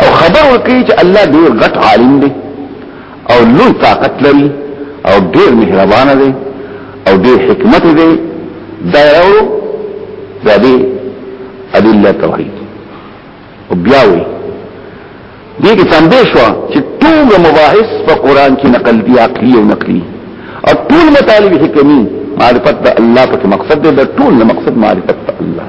او خبر ورکړي چې الله ډیر غټ عالم دی او لوی طاقت لري او ډیر مهربان دی او ډیر حکمت دی دا یو د دې ادله توحید او بیا وی دې کې څنګه شو چې ټول مباحث په قران کې نقل دي عقلي او نقلي او ټول مطالب حکمي معرفت الله په مقصد ده ټول مقصد معرفت الله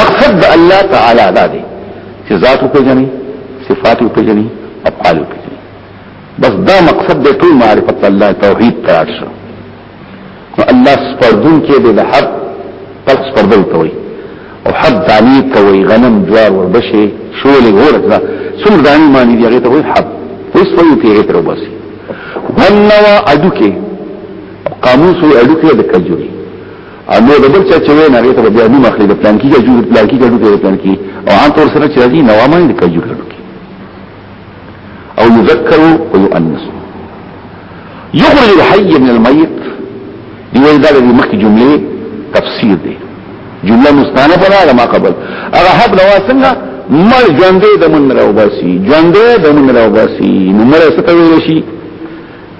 مقصد د الله تعالی دا دی چې ذات په جنې صفات په جنې افعال په جنې بس دا مقصد د ټول معرفت الله توحید تراټ شو نو الله سپردون کې د حق خلق سپردل کوي او حب دانی کوي غنم جوار وربشي شولې ورته څومره دانی معنی دی هغه ته وي حب اوس وایي پیغه تر وباسي ونوا اډو کې قاموس وي اډو کې د کجوري او نو د بل چا چې وینا غي ته بیا نوم اخلي د پلان کې جوړ پلان کې جوړ کې پلان کې او عام طور سره چې راځي نو ما نه کوي جوړ کې او يذكر ويؤنس يخرج الحي من الميت دی ویل دا د مخکې جملې تفسیر دی جمله مستانه بنا ما قبل هغه حب لوا څنګه مړ ژوندې د من راو باسي ژوندې د من راو باسي نو مړ څه ته ویل شي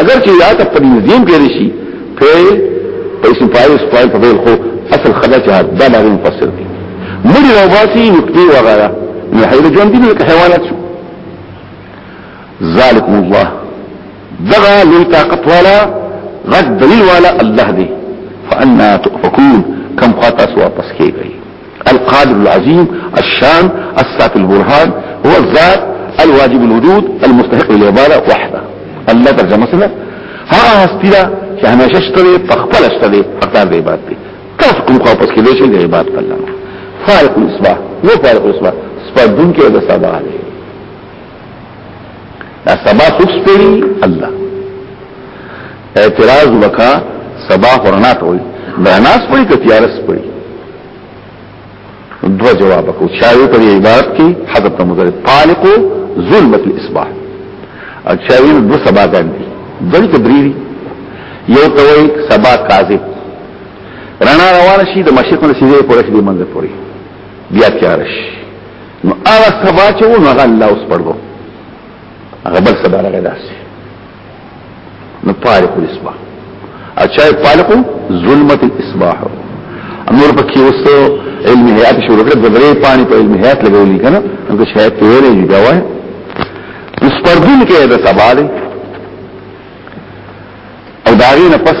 اگر چې یا ته په نظام کې رشي په پیسې پای سپای په بل خو اصل خدا چې دا لري مفسر دي مړي او باسي نقطي وغيرها نو حیر ژوند دي لکه حیوانات شو ذالکم الله دغه لوی طاقت والا غد دلیل والا الله دی فانا تؤفكون کم خاطا سوا پس کیږي القادر العظيم الشان الساق البرهان هو الذات الواجب الوجود المستحق للعبادة وحده الله ترجمه سره ها هستی دا چې همیشه شته دی په خپل شته دی حقدار دی عبادت دی تاسو کوم خو پس کې دی چې دی عبادت الله فارق الاسباح نو فارق الاسباح سپدون کې د سبا دی دا سبا خو سپری الله اعتراض وکا سبا خورنا ټول درناس پوری کتیارس پوری دو جواب کو چاوی پر عبارت کی حضرت مدر طالق ظلمت الاسباح او چاوی دو سبا گاندی دل کدریوی یو توی سبا کاذب رنا روان شي د مشرق له سیده پورې دې منځ پورې بیا تیارش نو هغه سبا چې و نو هغه الله اوس پړو هغه بل سبا راغی داسې نو فالق الاسباح اچھا فالق ظلمت الاسباح امور پکې اوس علم حیات شروع کړ بدرې پانی په علم حیات لګولې کنه نو چې حیات ته ویلې دی دا وای اوس پردون کې دا سوال او داغې نه پس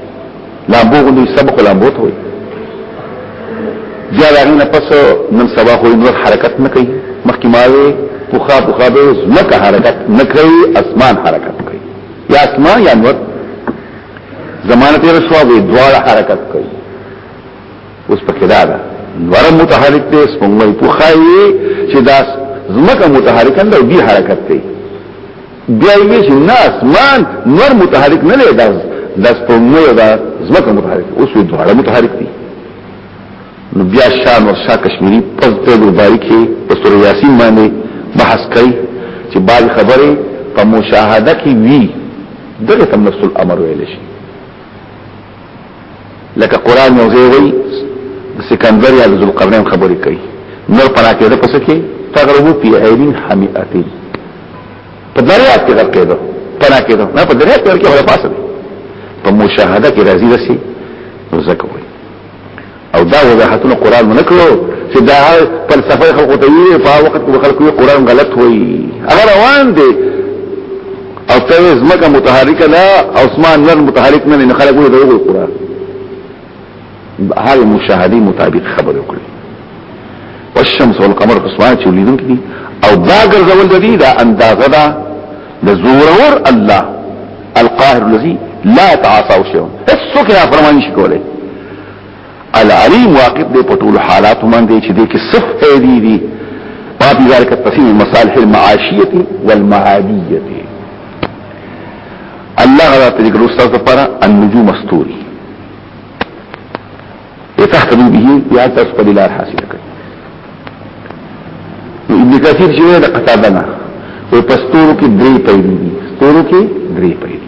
لامبو غوندي سبق لامبو ته وي بیا هغه نه پس نن سبا خو نور حرکت نه کوي مخکې ما وي پوخا پوخا به زمکه حرکت نه کوي اسمان حرکت کوي یا اسمان یا نور زمانه تیر شو وي دواړه حرکت کوي اوس پکې دا ده نور متحرک دی سپوږمۍ پوخا یې چې دا زمکه متحرکه ده او دی حرکت کوي بیا یې وی چې نه اسمان نور متحرک نه دی داز داس په مې دا زمکه متحرک اوس وی دواړه متحرک دي نو بیا شان او شاه کشمیری پس ته ګرځای کې په سورې یاسین باندې بحث کوي چې بعض خبره په مشاهده کې وی دغه تم نفس الامر ویل شي لکه قران یو ځای وی سکندر یا ذوالقرنین خبرې کوي نور پنا کېده پس کې تغربو فی عین حمیئه په دریاب کې غرق کېده پنا کېده نه په دریاب کې ورکه ولا پاسه په مشاهده کې راځي رسی نو زکه او دا وضاحتونه قران مونږ کړو چې دا فلسفه خلکو ته وی په وخت کې خلکو قران غلط وایي هغه روان دي او ته زمکه متحرکه لا عثمان نر متحرک نه نه خلکو ته وی قران هغه مشاهدي مطابق خبر وکړي والشمس والقمر قسمان چې ولیدون کې او دا ګرځول د دې دا اندازه ده د زورور الله القاهر الذي لا تعاصى شيء هیڅ څوک نه فرمانی شي کولای العلیم واقف دې په ټول حالات باندې چې دې کې صف فائدې دي په دې ذالک تفصیل المصالح المعاشیه والمعادیه الله غلا ته ذکر استاد لپاره النجوم استوري يتحتمي به يا تاسو په لار حاصل کړئ ابن کثیر چې دا قطابنا او پستورو کې درې پیدا دي ستورو کې درې پیدا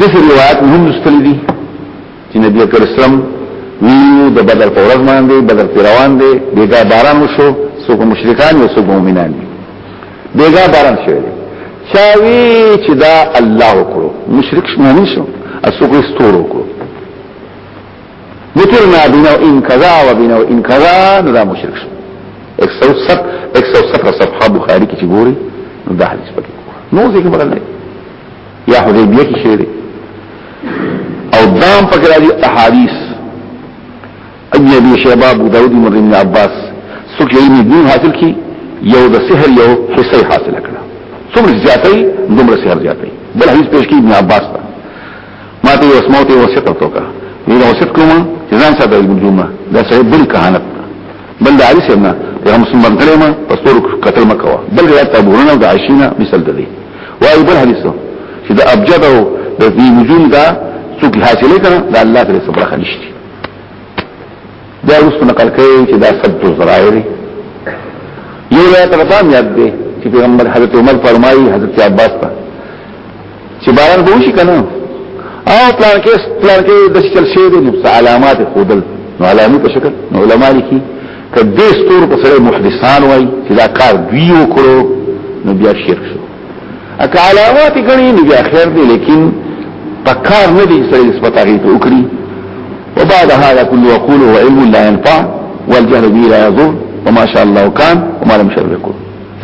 دغه روایت هم نشته دي چې نبی اکرم اسلام ویو د بدر په ورځ باندې بدر پر روان دی بیګا باران وشو څوک مشرکان او څوک مؤمنان دي بیګا باران شوی دی چاوی چې دا الله وکړو مشرک مؤمن شو اسوک استور وکړو مترنا بنو ان کذا و بنو ان کذا نو دا مشرک شو 107 107 صفحه بخاری کې چې ګوري نو دا حدیث پکې نو ځکه بدل نه یا حدیبیه کې شوی دی او دام پکې راځي احادیث ابن ابي شيبه ابو داود مري ابن عباس څوک یې علم دین حاصل کی یو د سحر یو حصہ حاصل کړه څومره زیاتې دومره سحر زیاتې بل حدیث پیش کی ابن عباس ته ما ته یو اسمو ته وصیت وکړه ویل وصیت کوم چې ځان ساده ابن جمعه دا سره بل کهانت بل د عارف ابن پیغام مسلمان کړي ما پستور قتل مکوا بل غیر تابورن او د عشینا مثال ده دی وای بل حدیث چې د ابجد او د دې نجوم دا څوک حاصله کړه دا الله تعالی صبر خنشتي دا اوس په نقل کوي چې دا سب تو زرائر یو یا ترتام یاد دی چې پیغمبر حضرت عمر فرمایي حضرت عباس ته چې باران به وشي کنه او پلان کې پلان کې د شکل شی د نفس علامات خودل نو علامه په شکل نو علماء لیکي کدې ستور په سره محدثان وای چې دا کار دی وکړو نو بیا شرک شو اک علامات غني نه بیا خیر دی لیکن پکار نه دي سره نسبت هغه ته وکړي وبعد هذا كله يقول وعلم لا ينفع والجهل به لا يضر وما شاء الله كان وما لم يشركه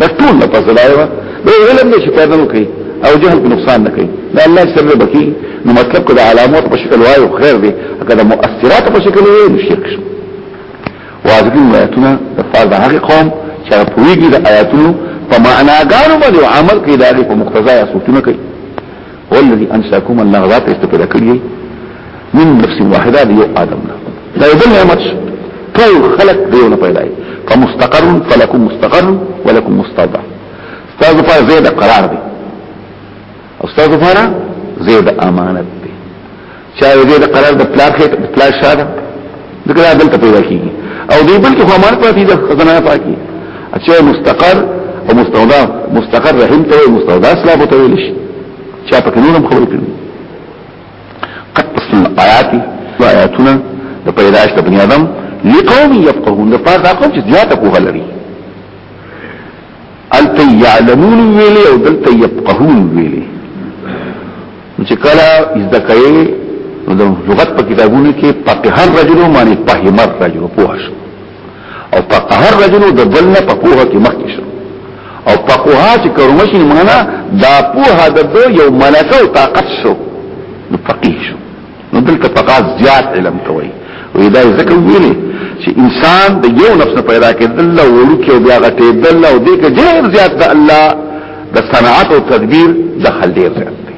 دا ټول نه پس دا یو دا علم دې چې پیدا نه کوي او جهل په نقصان نه کوي دا الله چې سبب کوي نو مطلب کو د علامات په شکل وایو خیر دی هغه د مؤثرات په شکل وایو نو شرک شو واځګین آیاتونه د فرض هغه قوم چې پوریږي د آیاتونو په معنا ګانو باندې عمل کوي دا په مقتضا یا سوچونه کوي والذي انشاكم الله ذات استفاده کړی من نفس واحده دی ادم نه دا یو نعمت ټول خلق دیونه پیدا دی فمستقر فلكم مستقر ولكم مستودع استاذ فار زید قرار دی استاذ فار زید امانت چا دې د قرار د پلار کې د پلار شاده ذکر عدل ته پیدا کیږي او دې بل کې خو امانت پاتې ده خزانه پاکي اچھا مستقر او مستودع مستقر رحم ته او مستودع اسلام ته ویل شي چا په نورم خبرې کړې قد اصل آیات آیاتنا د پیدائش د بنی آدم لقوم يفقهون د پاره دا کوم چې زیاته کوه لري الته يعلمون ویلې او دلته يفقهون ویلې چې کله زده کوي نو د لغت په کتابونو کې فقه الرجل معنی فهم الرجل پوه شو او فقه الرجل د بل نه په پوهه کې مخکې شو او فقه چې کورمشي معنا دا پوهه د یو ملکه او طاقت شو نو فقيه شو نو دلته فقط زیات علم کوي وې دا ځکه ویلې چې انسان د یو نفس نه پیدا کېدل او ولکه بیا غټې دل او دې کې ډېر زیات د الله د صنعت او تدبیر دخل ډېر زیات دی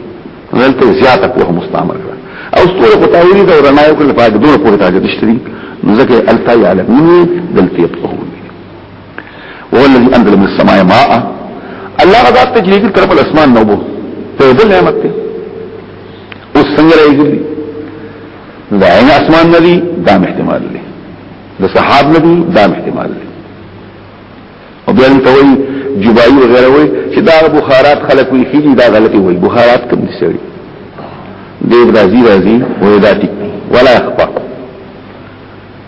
دلته زیاته کوه مستعمل کړ او ستوره په تاویل دا رڼا یو کله په دغه پورې تاجه دشتري ځکه التای علم دلته په هو الذي انزل من السماء ماء الله غزا ته چې لګي طرف الاسمان نو بو ته دې نعمت ته اوس څنګه راځي دا عین اسمان ندی دا احتمال دی د صحاب ندی دا احتمال دی او بیا ته وایي جبایي وغیرہ وایي چې دا بخارات خلق وی خېږي دا غلطي وایي بخارات کوم دي سړي دې راځي راځي وې دا ټیک ولا اخبار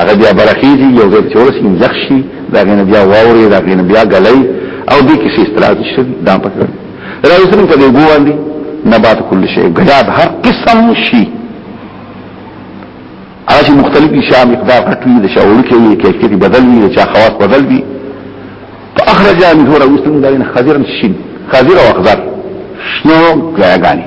هغه بیا برخیزي یو ځای چورس انځخ شي دا غنه بیا واوري دا غنه بیا غلای او دې کې استراحت شي دا پکړ دا اوس موږ ته ګوان دي نبات کل شي غیاب هر قسم شي هغه چې مختلف شي مقدار کټوي د شاول کې وي کیفیت بدل وي چې خواص بدل وي فاخرج منه رؤوسا دارين خضرا شين خضر او اخضر شنو غاغاني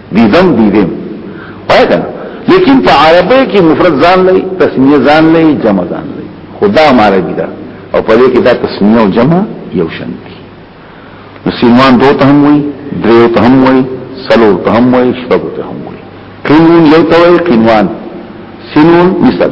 دیدم دیدم وای کنه لیکن په عربی کې مفرد ځان لري تسنیه ځان لري جمع ځان لري خدا عربی ده او په دې کې دا تسنیه او جمع یو شان دي نو سیمان دوه ته هم وي دریو ته هم وي سلو ته هم وي شپږ ته هم وي قینون یو ته وي قینوان سنون مثل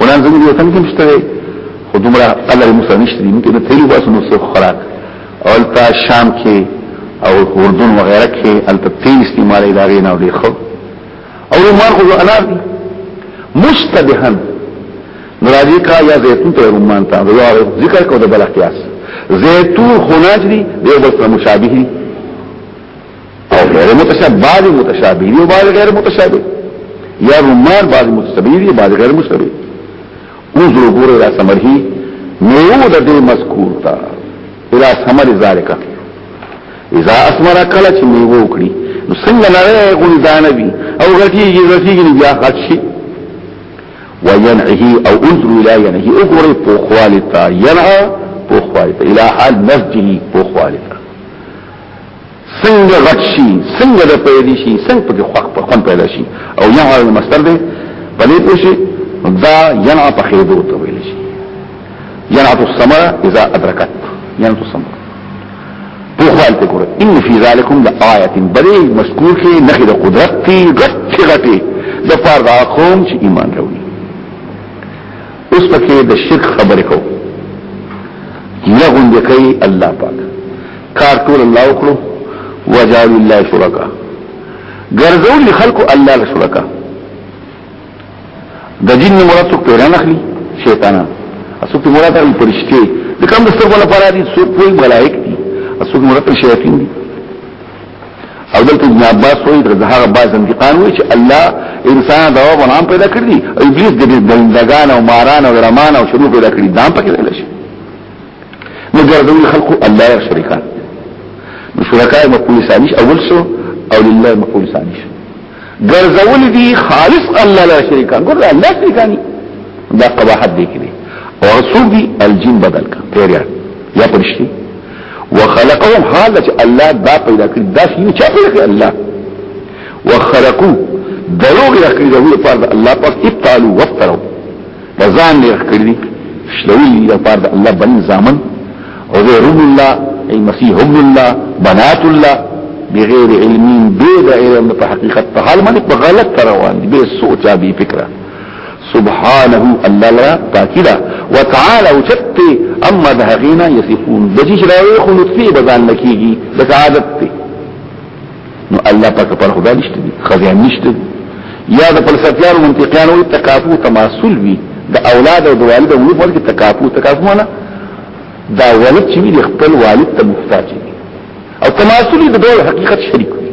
قرآن زموږ یو تن کې مشته دی خو دومره قدر موږ سره نشته دي موږ نه تیلو باسو نو څه خوراک او تا شام کې او اردن وغیرہ کې الته تیل استعمال ادارې نه ډیر خو او رومان خو انار دي مشتبهن نراجی کا یا زیتون ته رومان ته دا ذکر کو د بل قیاس زیتون خناج دي د بل سره مشابه دي او غیر متشابه بعض متشابه دی او بعض غیر متشابه یا رمان بعض متشابه دی بعض غیر متشابه او زرو ګوره را سمرهی نو د دې مذکور تا الى ثمر ذالک اذا اسمر کله چې میوه وکړي نو څنګه لاره غونې دانه وي او غټيږي غټيږي بیا خدشي وينعه او انظر الى ينعه اقري پوخوالتا ينعه پوخوالتا الى حال نفجه پوخوالتا څنګه غټ شي څنګه د پیدا شي څنګه په خوخ په خون پیدا شي او یا هغه مستر دی په دې پوښي دا ینع په خېدو ته ویل شي ینع الثمره اذا ادرکت ینع الثمره په خپل ته ګوره ان فی ذالکم لآیه بری مذکور کې نخې د قدرت تی غټ غټي د پاره دا قوم چې ایمان راوړي اوس پکې د شرک خبرې کو یغون دې کوي الله پاک کار ټول الله وکړو وجعل الله شرکا ګرځول خلق الله له شرکا د جن مراد څوک پیران اخلي شیطانان اسو په مراد اخلي پرشته د کوم د سترګو لپاره دي څوک کوئی ملائک دي اسو مراد شیاطین دي او دلته ابن عباس وایي د هغه باز انتقام وایي چې الله انسان دا ونام پیدا کړی او ابلیس د دندگان او ماران او رمان او شروع پیدا کړی دام پکې لشي نو ګرځوي خلقو الله ير شرکان نو شرکای مقبول ثانیش اول سو او لله مقبول ثانیش ګرځول دي خالص الله لا شرکان ګور الله شرکان دا قباحت دی کړي او رسول دي الجن بدل کا پیریا یا پرشتي وخلقهم حالت الله دا پیدا کړی دا شي چې پیدا کړی الله وخلقو دروغ یې کړی دا وی په الله پاک ابتالو وفترو بزان لري کړی شلوی د پاره د الله بن زامن او غیر الله ای مسیح هم الله بنات الله بغیر علم به د علم په حقیقت په حال باندې په غلط روان دي به سوچا به فکره سبحانه الله لرا تاکیدا وتعالى وجدت اما دهغینا یصفون دجی شراوی خلطفی بزان لکیگی لکه عادت تی نو الله پاک پر خدا نشته دي خزان نشته یا د فلسفیانو منطقیانو تکافو تماسل وی د اولاد او د والد او ولد کې تکافو تکافو معنا دا ولد چې وی خپل والد ته محتاج دی او تماسل د ډول حقیقت شریک دی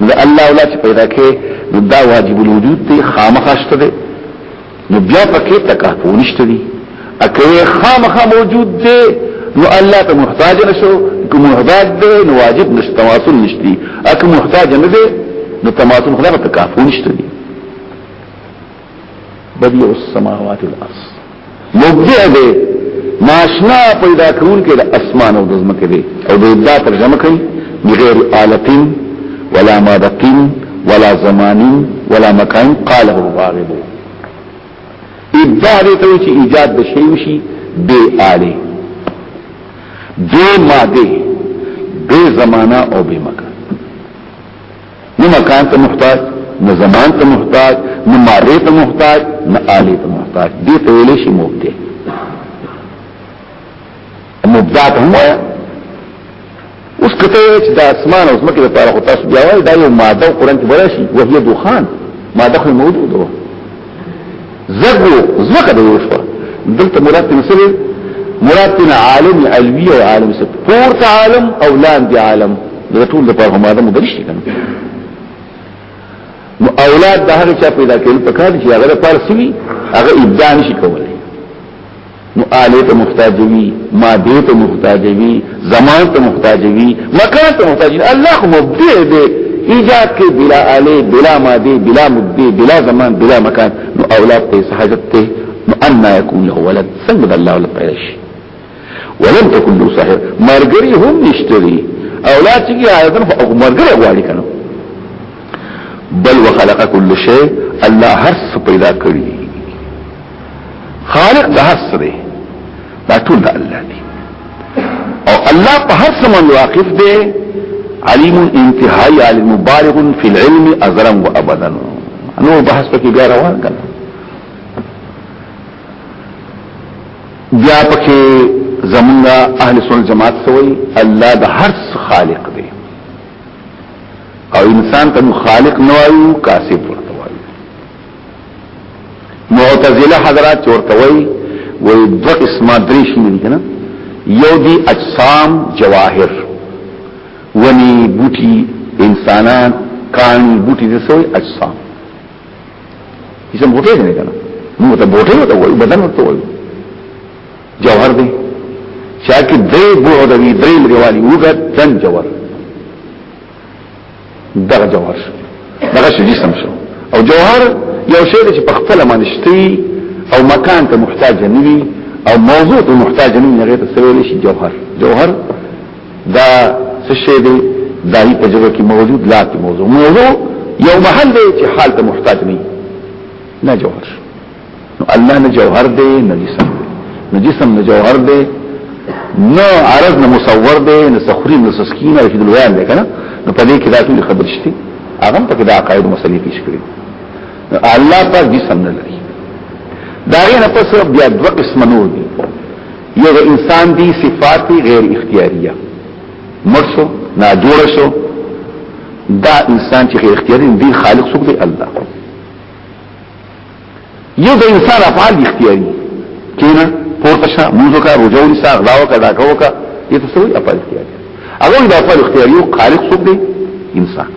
نو الله اولاد پیدا کې نو دا واجب الوجود دی خامخشته دی نو بیا پکې تکافو نشته دي اکوي خامخا موجود دي نو الله ته محتاج نشو کوم محتاج دي نو واجب نشته تواصل نشته اکه محتاج نه دي نو تماثل خدا تکافو نشته دي بديع السماوات والارض مبدع دي ناشنا پیدا کون کې د اسمان او د زمکه دي او د ابداع ترجمه کوي بغیر آلتين ولا مادتين ولا زمان ولا مکان قاله الراغب ابداع دې ته چې ایجاد د شی وشي بے آله بے ماده بے زمانہ او بے مکان نو مکان ته محتاج نو زمان ته محتاج نو ماده ته محتاج نو آله ته محتاج دې ته ویل شي مبدع مبدا ته هم وایي اوس کته چې د اسمان او زمکه لپاره خو تاسو بیا وایي دا یو ماده قرآن کې براشي وهي دخان ماده خو موجود ده زګو زمکه د یو شو دلته مراد تنسل مراد تن عالم علوی او عالم سب پورت عالم او لاندې عالم د ټول لپاره ماده مدرشي کنه نو اولاد د هغه چا پیدا کول پکار چې هغه لپاره سوي هغه ابدان شي کولای نو آله ته محتاج وي ماده ته محتاج وي زمان ته محتاج وي مکان ته محتاج وي الله مبدع دی ایجاد کې بلا آله بلا ماده بلا مبدع بلا زمان بلا مکان نو اولاد ته حاجت ته نو ان يكون له ولد څنګه الله ولد پیدا شي ولم تكن له صاحب مرګري هم نشتري اولاد چې آیتن خو مرګري غواړي کنه بل وخلق كل شيء الله هر څه پیدا کړی خالق د هر څه دی دا ټول د الله دی او الله په هر څه باندې واقف دی علیم انتهائی علم مبارغ فی العلم ازرم و ابدا نو بحث پکې بیا روان کړه بیا پکې زمونږه اهل سنت جماعت سوی الله د هر څه خالق دی او انسان ته خالق نه وایو کاسب معتزله حضرات چورتوي وې دو قسمه درې شي دي کنه یو دي اجسام جواهر ونی بوټي انسانان کانی بوټي د سوې اجسام اسم بوټي نه کنه موږ ته بوټي وته وایي بدن وته وایي جوهر دی چا کې درې بوه د دې درې لري والی وګت تن جوهر دغه جوهر شو دغه شي جسم شو او جوهر یو شی چې په خپل منشتي او مکان ته محتاج نه وي او موضوع ته محتاج نه وي هغه ته سویل شي جوهر جوهر دا څه شی دی دا هی په جوه کې موجود لا کې موضوع موضوع یو محل دی چې حال ته محتاج نه نه جوهر نو الله نه جوهر دی نه جسم نه جسم نه جوهر دی نه عرض نه مصور دی نه سخري نه سسکینه او کېدل ویان دی کنه نو په دې کې دا ټول خبر شته هغه په کې دا عقاید مسلې پیش کړې الله پاک جسم نه لري دا یې نه پس بیا دوه قسم نور دي یو د انسان دی صفات غیر اختیاریه مرشو نا جوړ شو دا انسان چې غیر اختیاري دی خالق څوک دی الله یو د انسان افعال دي اختیاري کینا پورته شه موږ کا رجوع لسا اغلا وکړه دا کو وکړه یې څه وي افعال اختیاري هغه د افعال اختیاري او خالق څوک دی انسان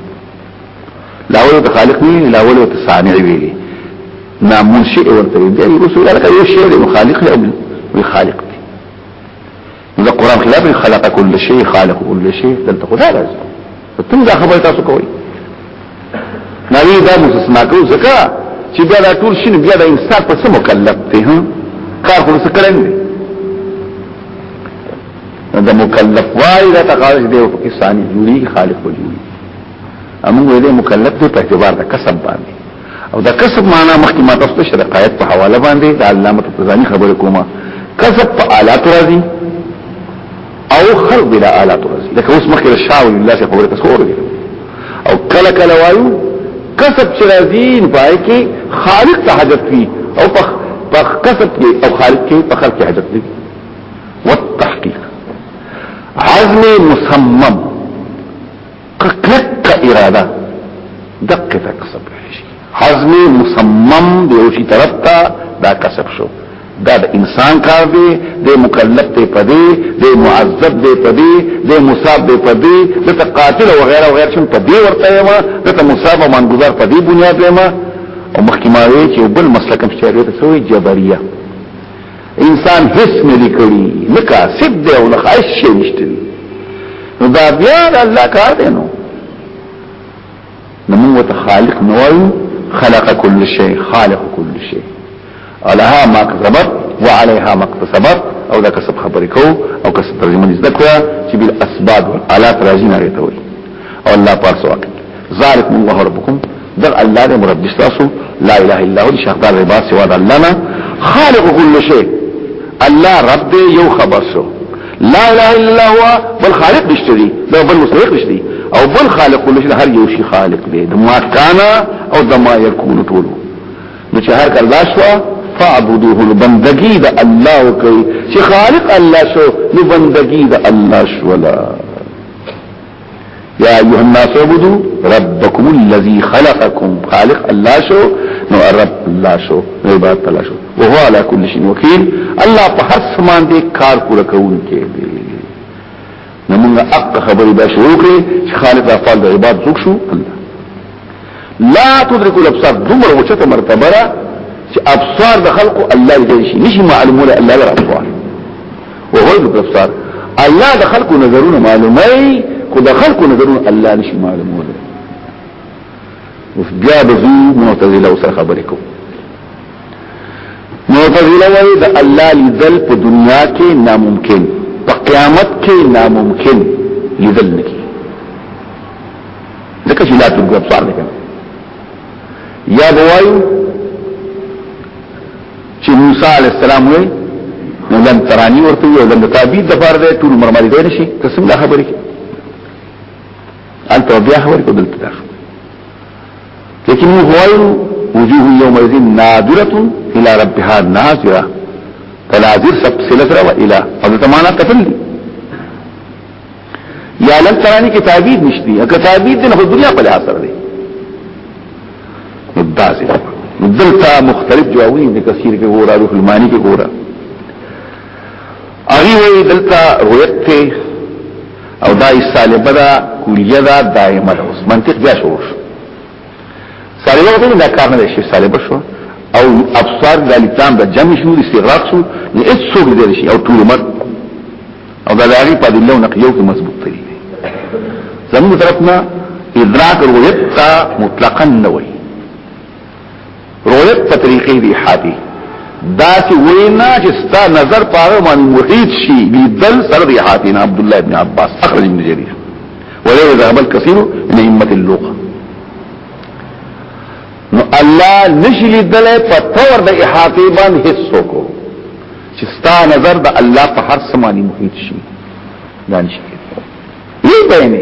لاول ته خالق نه ویلي لاول ته صانع ویلي نا منشئ ورته دی رسول الله یو شی دی خالق او خالق دا قران خلاف خلق كل شيء خالق كل شيء دلته خدا راځي تم دا خبره تاسو کوي نبی دا مستثنا کو زکا چې بیا دا ټول شنو بیا دا انسان په سم مکلف دی ها کار خو څه کړی دی دا مکلف وای دا تقاضا دی او پاکستاني جوړي خالق وجوړي امون ویلې مکلف دی په اعتبار د کسب باندې او دا کسب معنا مخکې ما تاسو ته شرقایت په حواله باندې د علامه تزانی خبره کومه کسب په آلات راځي او خلق بلا آلات راځي لکه اوس مخکې شاو الله څخه خبره تاسو ورته او کله کله وایو کسب چې راځي پای کې خالق ته حاجت وي او په کسب کې او خالق کې په خلق کې حاجت وي والتحقيق عزم مصمم کلکه اراده دقه تا کسب شي حزم مصمم دی او شي طرف تا دا کسب شو دا د انسان کار دی د مکلف دی پدی د معذب دی پدی د مصاب دی پدی د قاتل او غیره او غیره شم پدی ورته ما د مصاب او منګزار پدی بنیاد ما او مخکې ما وی چې بل مسلک هم شته ته سوې جبريه انسان هیڅ نه دی کړی نه کاسب دی او نه خاص شي نشته نو دا بیا الله کار دی نو نو موږ خالق نو خلق كل شيء خالق كل شيء عليها ما كسبت وعليها ما اكتسبت او دا کسب خبرې کو او کسب ترجمه دې ذکر چې بل اسباب والالات راځي نه ریته وي او الله پاک سواک ذالک من الله ربکم در الله دې مربي تاسو لا اله الا هو شهدار عباد سوا د الله نه خالق كل شيء الله رب دې یو خبر شو لا اله الا هو بل خالق نشته دي دا بل مستحق نشته دي او بل خالق كل شيء هر یو شي خالق دې د ما کان او د ما يكون ټول نو چې هر کله شو فاعبدوه بندگی د الله وکي چې خالق الله شو نو بندگی د الله شو لا یا ایها الناس عبدو ربکم الذی خلقکم خالق الله شو نو رب الله شو نو عبادت الله شو وهو علی کل شیء وکیل الله په هر سامان دې کار پوره کوونکی دی نو موږ اق خبرې به شروع کړې چې خالق افعال د عبادت څوک شو الله لا تدرک الابصار دمر وچته مرتبه را چې ابصار د خلق الله دې شي نشي معلومه الله له ابصار وهو الابصار الله د خلق نظرونه معلومي کو د خلق نظرونه الله نشي معلومه اوس بیا به معتزله او سره خبرې کو معتزله وایي د الله لیدل په دنیا کې ناممکن په قیامت کې ناممکن لیدل نکي ځکه چې لا تر ګوب سوال نه کوي یا بوای چې موسی علی السلام وی نو لن ترانی ورته یو لن تعبید د بار ده ټول مرمری دی نشي ته څنګه خبرې کوي انت بیا خبرې کو دلته ده لیکن هوای وجوه یومئذ نادره الى ربها ناظره فناظر سب سلسله والى حضرت معنا قتل یا لم ترانی کې تعبیر نشتی اګه تعبیر دې نه دنیا په لحاظ سره دی مدازه دلته مختلف جوابونه د کثیر کې ګورا روح المانی کې ګورا اغي وی دلته رویت ته او دای سالبه دا کلیه دا دایمه اوس منطق بیا شروع شو سالبه وته دا کار نه شي سالبه شو او ابصار د لسان د جمع شو استغراق شو نه اس څوک دې شي او ټول مر او دا لاري په دې لو نقيو کې مضبوط دي زموږ طرفنا ادراک رؤيت مطلقا نه وي رویت په طریقې دی حادي دا چې وینا چې ستا نظر پاره باندې محیط شي لیدل سر دی حادي نه عبد الله ابن عباس اخرج ابن جرير ولا ذهب الكثير من ائمه اللغه نو الله نشي لیدل په تور د احاطه باندې حصو کو چې ستا نظر د الله په هر سمانی محیط شي دانش کې نه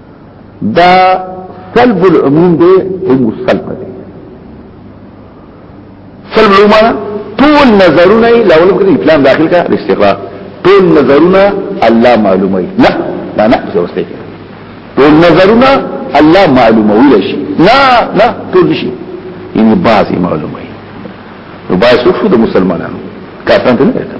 دا سلب العموم دی علم السلب دی سلب العموم ټول نظرونه لولم کې اسلام داخل کا الاستقرار ټول نظرونه الله معلومه نه نه نه څه وسته کې ټول نظرونه الله معلومه ولا شي نه نه ټول شي یعنی بعضی معلومه نو باید څه د مسلمانانو کافرانو نه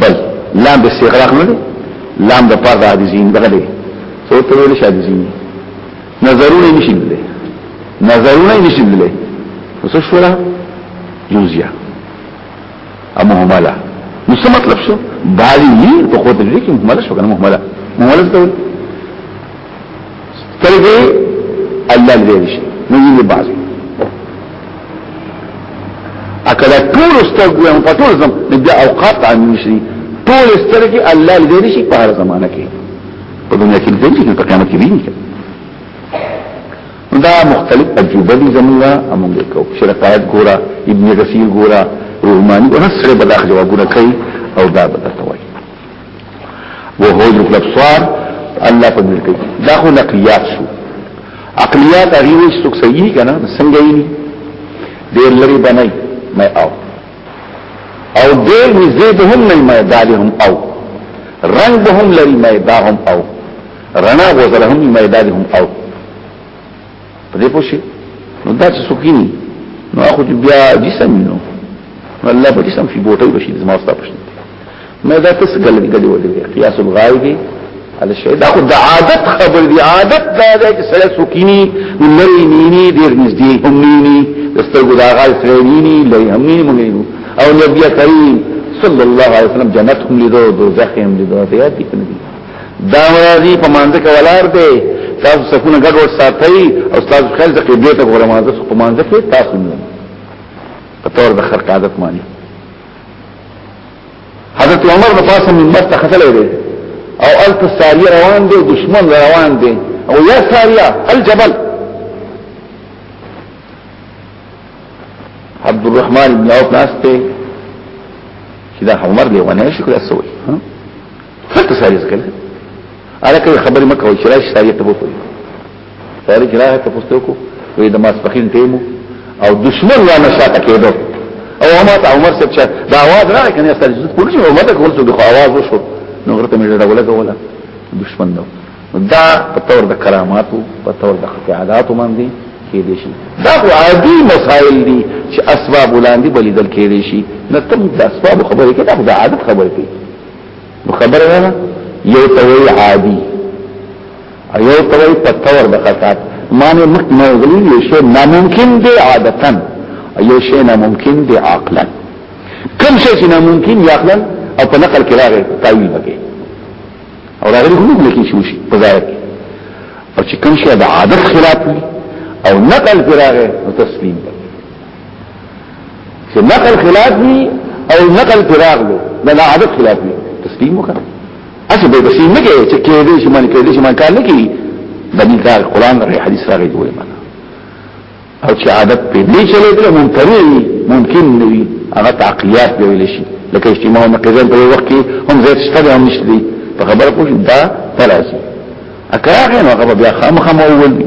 بل لام به استغراق نه لام د پاره د حدیثین دغه دی څو ته ویل شي حدیثین نظرونه نشي دي نظرونه نشي دي وسه شو لا جوزیا امو همالا نو څه مطلب شو بالی په قوت دې کې مهمله شو کنه مهمله مهمله څه سترګې الله دې نشي نه دې باز اکدا ټول سترګې هم په ټول زم بیا اوقات عام نشي ټول سترګې الله دې نشي په هر زمانہ کې په دنیا کې دې نشي په قیامت کې ویني دا مختلف تجربه دي زمونږه امونږ کو شرقایت ګورا ابن غسیل ګورا رومانی ورسره بداخ جوابونه کوي او دا بداخ وهو يدرك الابصار الله په دې کوي دا خو نقليات شو عقليات هغه وي چې څوک صحیح کنه څنګه یې ډېر لري بنای مې او او ډېر نږدې به هم نه مې دالهم او رنگ به هم لري مې داهم او رڼا غوځره هم مې دالهم او په دې پوښي نو دا چې سکینی نو اخو بیا جسم نو الله په جسم کې بوټي بشي زما ستا پښته مې دا تاسو ګل ګل ولې قیاس الغایب على شيء دا خو د عادت خبر دی عادت دا دی چې سره سکینی لری نینی ډیر نږدې هم نینی دستګو دا غال سره نینی لری هم نینی مونږ او نبی کریم صلی الله علیه وسلم جنت هم لیدو دوزخ هم لیدو ته یاد دي کنه دا راځي په مانځ کې ولار دی تاسو سکونه ګډ ور ساتي او تاسو خیر ته قبله ته ګورم تاسو په مانځ کې تاسو نه په تور د خرق عادت مانی حضرت عمر په پاسه من مست خطلې دی او الف ساری روان دی دشمن روان دی او یا ساریا الجبل عبد الرحمن بن عوف ناسته چې دا عمر دی ونه شي کولای سوی ها خلک ساري ځکل الکه خبرې مکه وای چې راشي ساري ته وکړي ساري چې راځه تاسو کو وې د ماسپخین ټیمو او دشمن لا نشاته کېدو او عمر ته عمر څه چې دا आवाज راغی کنه ساري زه پولیس او مده کول څه د आवाज وشو نو غرته مې ډډه ولګوله دشمن نو دا په تور د کراماتو په تور د خفعاداتو باندې کې دي شي دا عادي مسائل دي چې اسباب ولاندې بلیدل کې دي شي نه تم د اسباب خبرې کې دا د عادت خبرې کې خبر نه یو توي عادي یو توي په تور د خطاب معنی مخ نه غلی یو شی ناممکن دی عادتا یو شی ناممکن دی عقلا کوم شی چې ناممکن یا عقلا او په نقل کې راغی تعویل وکړي او راغلی هم نه کې شي په ځای کې او چې کوم شی د عادت خلاف وي او نقل کې راغی نو تسلیم وکړي چې نقل خلاف وي او نقل فراغ لو نه دا عادت خلاف وي تسلیم وکړه اصل به تسلیم نه کوي چې کې دې شي من کې دې شي من کار نه کوي دلیل دا قران راغی حدیث راغی دوی معنا او چې عادت په دې چلے ته ممتنع ممکن نه وي هغه تعقیات به ویل شي لکه اجتماع او نقضان په وخت کې هم زیات شته هم نشته دي په خبره پوه دا تلاسي اکراغه نو هغه بیا خامخمه اول دي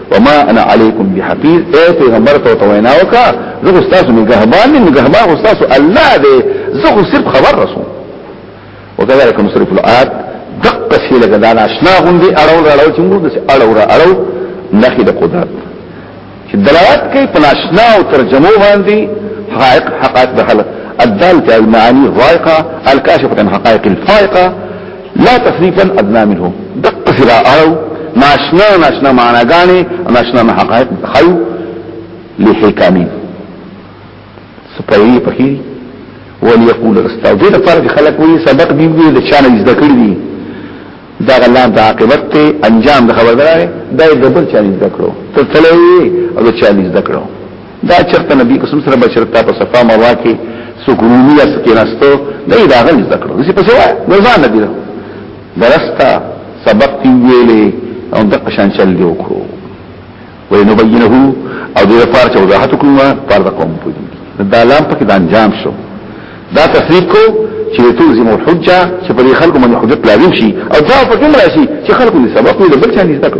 وما انا عليكم بحفيظ اے پیغمبر تو تو وینا وکا زه استاد نگهبان نه نگهبان استاد الله دې زه صرف خبر رسول وكذلك نصرف الآيات دقه شي لګا دا ناشنا غوندي اړو اړو چې موږ دې اړو اړو نخي د قدرت چې دلالت کوي په ناشنا او ترجمه باندې حقائق حقائق د خلق الدالة المعاني الرائقة الكاشفة عن حقائق الفائقة لا تخریفا ادنا منه دقه سرا او ناشنا ناشنا معنا غاني ناشنا حقائق خيو لحکامین سپایي پخې وليقول رستا دې د فرق خلک وي سبق دی وی د چانه زده کړی دي دا غلام د عاقبت ته انجام د خبردار دی د بل چانه زده کړو ته تلوي او چانه زده کړو دا چرته نبی قسم سره بشرتا په صفه مروه کې سکونی یا سکیناستو نه دا غل ذکر دي په سوا ورزان نبی دا درستا سبق دی ویلې او د قشان چل دی وکړو وینو بینه او دغه پار چې وضاحت کوم پر د قوم پوجي دا لام پکې د انجام شو دا تصریح کو چې تلزم الحجه چې پر خلکو باندې حجت لازم شي او دا په کوم راشي چې خلکو دې سبق وي د بل چا نه ذکر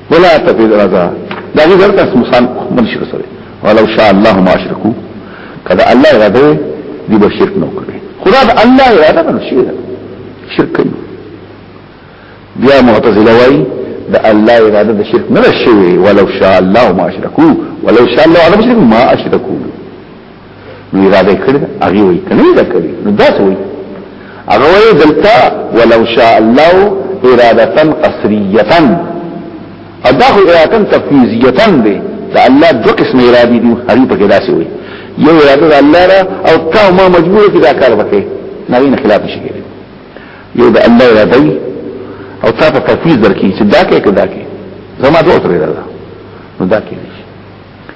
ولا تفید رضا دا غیر درته مسان من شرک سره ولو شاء الله ما اشركوا کدا الله اراده دی به شرک نو کړی خدا دا الله اراده نه شي شرک کوي بیا معتزله وای دا الله اراده د شرک نه شوی ولو شاء الله ما اشركوا ولو شاء الله عدم شرک ما اشركوا نو اراده کړی هغه وی کنه دا کوي نو دا څه وی هغه وی دلته ولو شاء الله اراده قصريه ادا خو اراده تفویضیه دی دا الله دو قسم ارادي دي هری په کې داسې وي یو اراده د الله را او تا ما مجبور کی دا کار وکړي نه وینه خلاف شي کېږي یو د الله اراده او تا په تفویض درکې چې دا کې کدا کې زما دوه تر اراده نو دا کې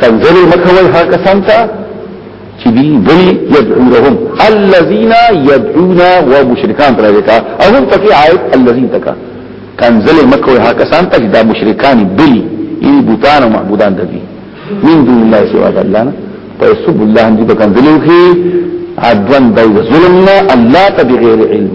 کنځلې مکوي هغه کسان ته چې دی بلی یدعونهم الذين يدعون ومشرکان ترګه او هم پکې آیت الذين تکا کنځلې مکوي هغه کسان ته چې دا مشرکان بلی یعنی بوتان او معبودان دي من دون الله سوا الله نه فيسب الله ان دي کنځلې وکي عدوان بيد ظلمنا الله ته بغیر علم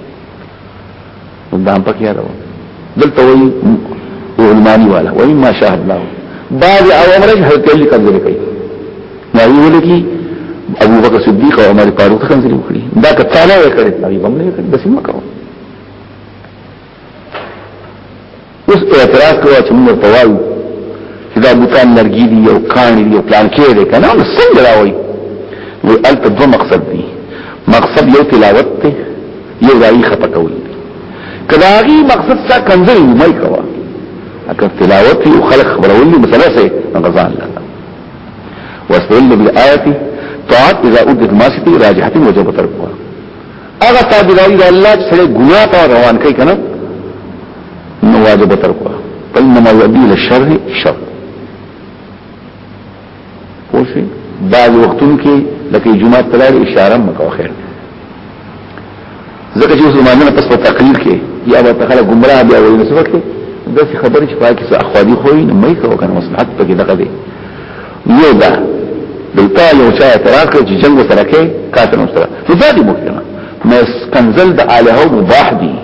دا هم پکې راو دلته وی علمانی والا وی ما شاهدنا بعض اوامر حضرت علی کمزوري کوي نو یې ولکي ابو بکر صدیق او عمر فاروق کمزوري وکړي دا که تعالی یې کړی دا یې باندې کړی د سیمه کوي اوس اعتراض کوي چې موږ ته وایو چې دا بوتان لرګي دي او کاني دي او پلان کې دي کنه نو څنګه راوي نو البته دوه مقصد دي مقصد یو تلاوت ته یو دایي خطا کول دي کدا غي مقصد څه کنځل نه مې کوا اکه تلاوت او خلق خبرولي مسله سه غزان لا واستدل بالآية طاعت اذا ادت ماسطي راجحة وجب تركها هغه تابعداري د الله چې سره ګناه ته روان کوي کنه نو واجب تر کو انما يدي للشر شر پوښي بعض وختونو کې لکه جمعه تلار اشاره مکو خیر ځکه چې زمانه پس په تقریر کې یا به تخله گمراه بیا وایي نو څه وخت داسې خبرې چې پاکي څه اخوالي خو نه مې کوو کنه مصلحت پکې دغه دی یو دا دلته یو چا اعتراض کوي چې جنگ سره کې کافر سره نو دا دی ممکنه مې کنزل د الهو مباح دي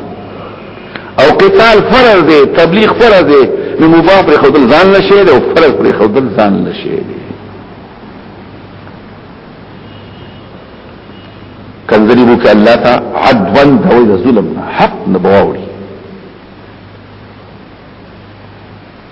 او قتال فرض دی تبلیغ فرض دی نو مباح پر خودل ځان نشي او فرض پر خودل ځان نشي کنزلی بو که اللہ تا عدوان دوئی دا ظلم حق نبواوڑی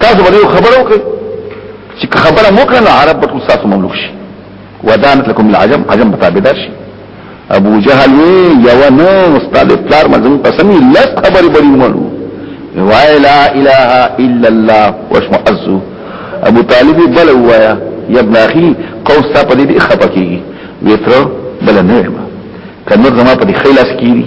تاسو باندې خبرو کې چې خبره مو کړنه عرب به تاسو مملوک شي ودانت لكم العجم عجم بتابدار شي ابو جهل یو نو استاد پلار مزم قسمی لس خبرې بری مونږ وای لا اله الا الله واسم عزو ابو طالب بل وایا یا ابن اخي قوس تا په دې خپه کیږي ویتر بل نه ما کنه زما په دې خیلاس کیږي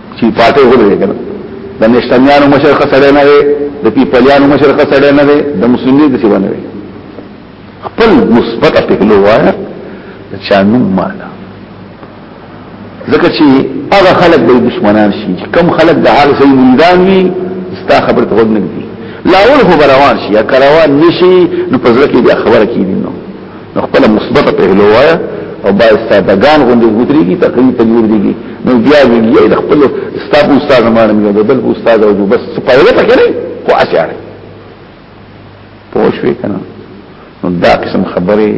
چې پاتې ودرې کنه د نشتمیانو مشرق سره نه دی د پیپلیانو مشرق سره نه دی د مسلمانې د څه باندې خپل مثبت په کلو وایي چې نوم معنا ځکه چې هغه خلک به دشمنان شي کم خلک د هغه سي مریدان وي ستا خبره ته ودنګ دي لاول خو روان شي یا روان نشي نو په ځل کې بیا خبره کیږي نو خپل مثبت پهلو وایا او با استادګان غونډې ګدريږي تقریر تدویر دیږي نو بیا ویږي د خپل استاد استاد مانه مې د بل استاد او بس سپایله پکې نه خو اسیاره پوښوي کنه نو دا قسم خبره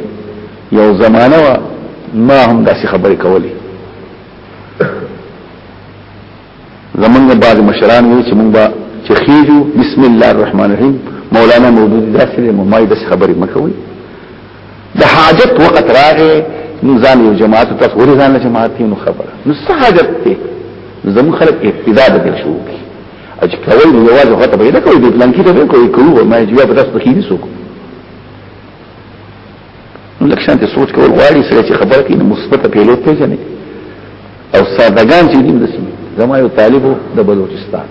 یو زمانہ ما هم داسې خبرې کولې زمونږ بعض مشران وی چې مونږ به چې خېجو بسم الله الرحمن الرحیم مولانا مودودی داسې له ممای د خبرې مکوي د حاجت وخت راغې ځان یو جماعت تاسو ورې ځان له جماعت یې نو خبره نو څه حاجت دی زمون خلک ابتدا د بل شو کی اج کوي نو یوازې غته به نه کوي د پلان کې ته کوي کوي ما جواب تاسو خېری سوکو لکه شان ته سوچ کول غواړي سره چې خبره کوي نو مثبت پیلو پیژنې او سادهګان چې دین دسی زما یو طالب د بلوچستان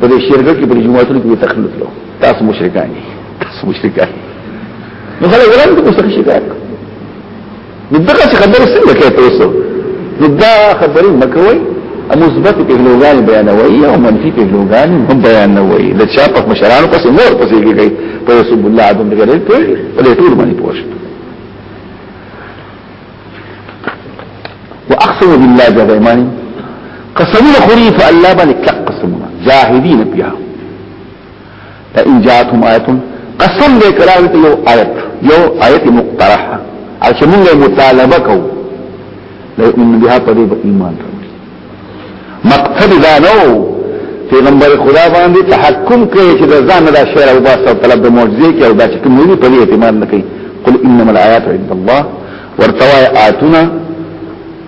په دې شرکت کې په جمعاتو کې تخلف لو تاسو مشرکان تاسو مشرکان نو خلک ولنه کوم څه شي نو دغه څه خبرې څنګه کوي تاسو نو دا خبرې مکوي مثبت پهلوګان بیانوي او منفي پهلوګان هم بیانوي د چا په مشرانو پسې نور پسې کېږي په رسول الله عدم دغه لري په دې ټول باندې پوښت واقسم بالله جل ایمانی قسم خوري فالله باندې قسم جاهدین بها لئن جاءتهم آیت قسم دې کړل ته یو آیت یو آیت مقترح او چې موږ مطالبه کوو لئن بها په دې ایمان راوړي مقصد دا نو پیغمبر خدا باندې تحکم کوي چې ځان دا شعر او باسه طلب د معجزې کې او دا چې کومې په دې اعتماد نه کوي قل انما الآيات عند الله ورتوا آتنا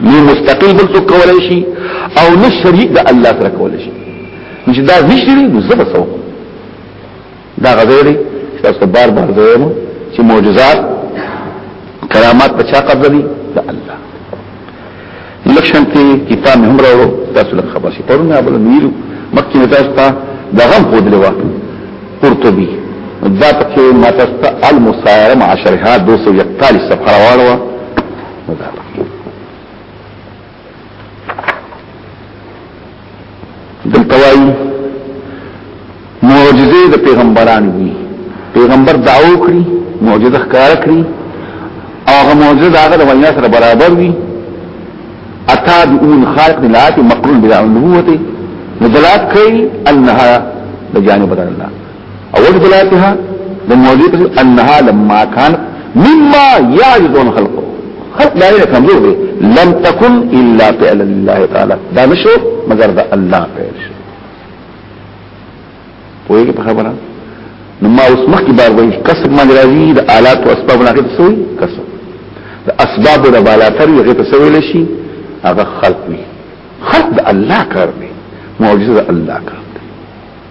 نه مستقل بل څوک کولای شي او نه شریک د الله سره کولای شي چې دا نشي نو زه بسو دا غزه دی تاسو بار بار زویم چې معجزات کرامات په چا قبضه دي د الله لکشن کې کتاب هم راوړو تاسو له خبر شي پرونه بل نیلو مکه نه تاسو ته دا غم خو دی وا قرطبي دا پکې ماته المسائل مع شرحات 241 صفحه راوړو دلتوائی معجزه د پیغمبرانو دي پیغمبر دعو کړی معجزه ښکار کړی او هغه معجزه داغه د وینا سره برابر وي اتا د اون خالق دلات مقرون بلا نبوته نزلات کوي انها د جانب الله اول دلاتها د موجود انها لما كان مما يعجز عن خلقه خلق دا نه کمزور دی لم تكن الا فعل لله تعالی دا نشو مگر دا الله فعل شي پوهیږي په خبره نو ما اوس مخکې بار وایي کسب باندې راځي د آلات او اسباب نه کې څه کسب د اسباب د بالاتر یو کې څه ویل شي هغه خلق وي خلق د الله کار دی معجزه الله کار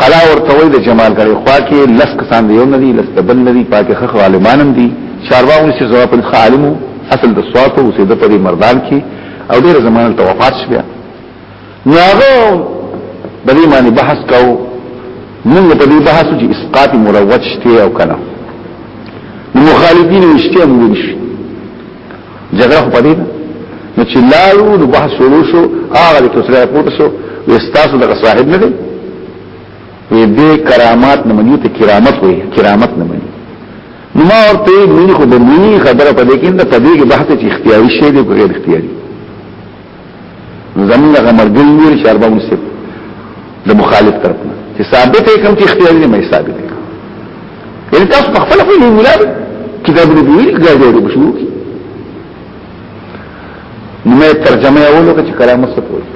قلا ورته وای د جمال غړي خوا کې لس کسان دی یو ندی لس بل ندی پاکه خخ عالمانم دی شارواو چې زوا په عالمو اصل د سوات او سیده په مردان کې او ډیره زمانه ته وفات شو نو هغه د دې معنی بحث کاو موږ په دې بحث چې اسقاط مروج شته او کنه مخالفین مشته موږ جګړه خو پدې نو چې لاړو نو بحث شروع شو هغه د کوڅه پورته شو وستاسو دغه صاحب نه دی وې دې کرامات نه مني ته کرامت وې کرامت نه مني نو ما ورته ویلي خو د ملي خبره پدې کې نه پدې کې بحث چې اختیاري شی دی غیر اختیاري زمونږ هغه مرګري ویل چې ارباب نصیب د مخالف طرف نه چې ثابت یې کوم چې اختیار نه مې ثابت یې کوم یعنی تاسو په خپل خپل مولا کتاب نه ویل ګاډي ورو بشو کی نو مې ترجمه یې ولوکه چې کلام څه کوي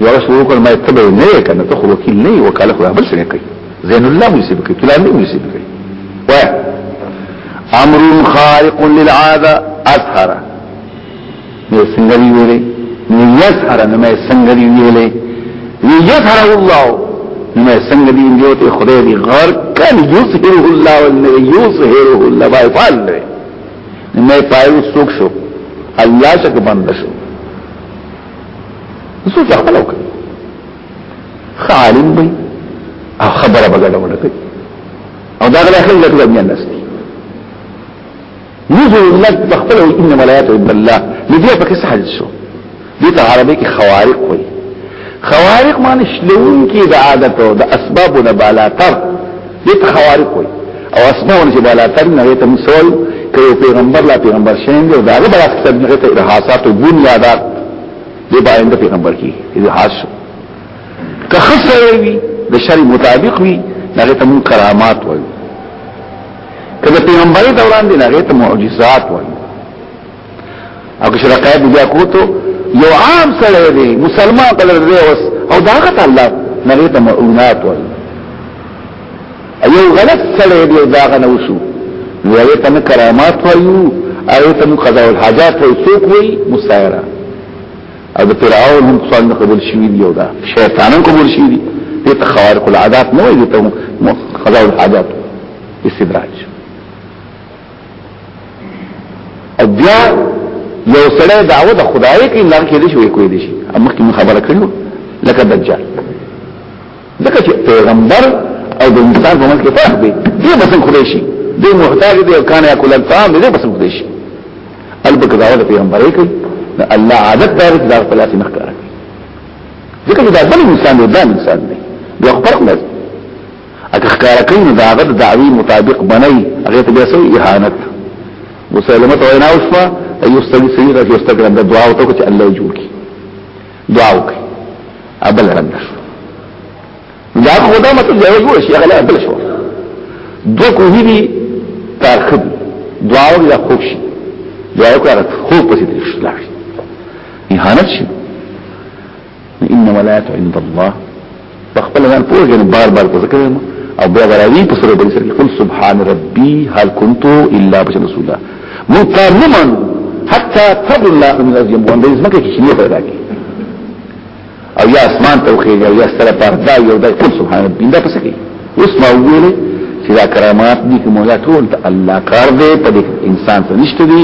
یو شو وکړ ما ته به نه کنه ته خو وکیل نه یو وکاله خو بل سره کوي زین الله مې سبق کله نه مې سبق کوي وای امر خارق للعاده اظهر مې څنګه ویلې نو یظهر نو مې څنګه ویلې یظهر الله نو مې څنګه دی یو ته خدای دی غر کان یظهره الله والنبي یظهره الله بای فال نه مې پایو سوک شو الله څخه بند شو سوچ خپل وکړه خالم وي او خبره بغړه وړه کوي او دا غلا خلک لکه بیا نستی نزل لك تخبل ان ملایات عند الله لدی په کې حدیث شو دي ته عربي کې خوارق وي خوارق معنی شلون کې د عادت او د اسباب نه بالا تر دي ته خوارق وي او اسماون چې بالا تر نه ته مسول کوي پیغمبر لا پیغمبر شین دی دا به راځي چې نه ته ارهاصات او بنیادات دی باندې پیغمبر کی ارهاص که خصه وي د شری مطابق وي هغه ته مون کرامات وایي کله پیغمبري دوران دي هغه ته معجزات وایي او که شرکای بیا کوتو یو عام سره دی مسلمان قدر دی اوس او دا غت الله نغی ته مؤمنات وای ایو غلط سره دی دا غنه وشو نو یې ته کرامات وایو او ته قضاء الحاجات وای څوک وای مسایره او د فرعون هم قصان نه قبول شوی دی او دا شیطانان قبول شوی دی دې ته خوارق العادات نه وایي ته قضاء الحاجات استدراج او بیا یو سړی دعوه د خدای کې لار کې دي شوی کوی دي شي اما کوم خبره کړو لکه دجال ځکه چې پیغمبر او د انسان په منځ کې فرق دی دی بس خدای شي دی محتاج دی کان یاکل الطعام دی بس خدای شي البته دعوه د پیغمبر یې کوي الله عادت دار چې دا خپل اسنه ښکارا ځکه چې دا بل انسان دی دا انسان دی بیا فرق نه اګه ښکارا کوي نو داغه د دعوی مطابق بنئ هغه ته بیا سوي اهانت مسلمه ته وینا وشوه ایو ستړي سیغه چې استګر د دعا او ته چې الله یې جوړ کړي دعا وکړي ابل رند شو دا خدا مطلب دی جوړ شي هغه ابل شو دو کوهی دي تاخد دعا او یا خوب شي دعا وکړه خوب پسې دې شي اهانت شي ان ولایت عند الله بخبل ځان پوهه بار بار په ذکر او بیا راوی په سره بل سره قل سبحان ربي هل كنت الا بشر رسولا مو کار نه مان حتا تبر الله من الذي مو اندې زمکه کې شنو پیدا کی او یا اسمان توخیل او یا سره پردا یو دای قل سبحان ربي دا پس کی اوس ما ویلې چې دا کرامات دي کوم لا ټول ته الله کار دی په انسان ته نشته دي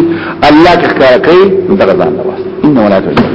الله کې کار کوي دغه ځان واسطه ان ولا تجد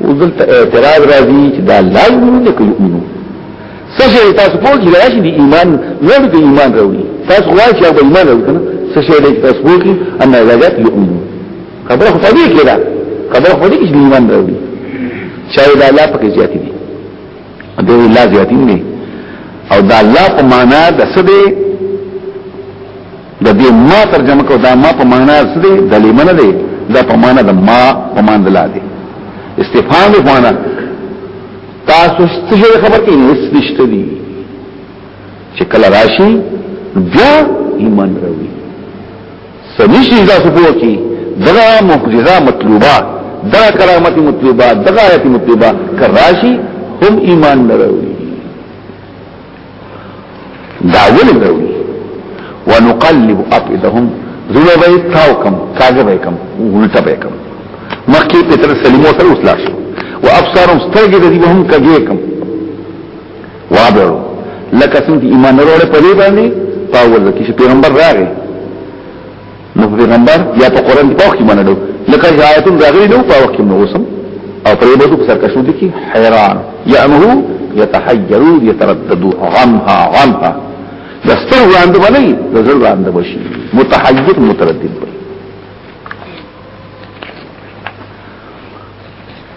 ودلته اعتراض راځي چې دا لا یمنون کې یمنو څه شي تاسو په کې راشي د ایمان نور د ایمان راوړي تاسو غواړئ چې هغه ایمان راوړي کنه څه شي د تاسو په کې ان علاجات یمنو خبره خو دې کې ده خبره خو دې کې ایمان راوړي چا دا لا پکې زیات دي دا لا زیات دي او دا لا په معنا د څه دی د دې ما ترجمه کو دا ما په معنا څه دی د لیمن دی دا په معنا د ما په معنا لا دی استفهام دی معنا تاسو څه خبر کې هیڅ نشته دی چې کله راشي بیا ایمان راوي سنشي تاسو په کې دغه معجزه مطلوبه دا کرامت مطلوبه دغه آیت مطلوبه کراشي هم ایمان راوي دا ولې دروي ونقلب افئدهم زړه به تاو کم کاږه به کم ولټه به کم مخکې په تر سلیمو سره اوس لاش او ابصارهم سترګې د دې هم کاږه کم وابر لکه څنګه ایمان وروړي په دې باندې پاول کې پیغمبر راغی نو پیغمبر یا په قران کې وخت منلو لکه آیاتون راغلي نو په وخت کې موسم او پرې به په سر کښو دي کې حیران یامه یتحیرو یترددو غمها غمها دستر وړاندې باندې دزړ وړاندې بشي متحیر متردد بشي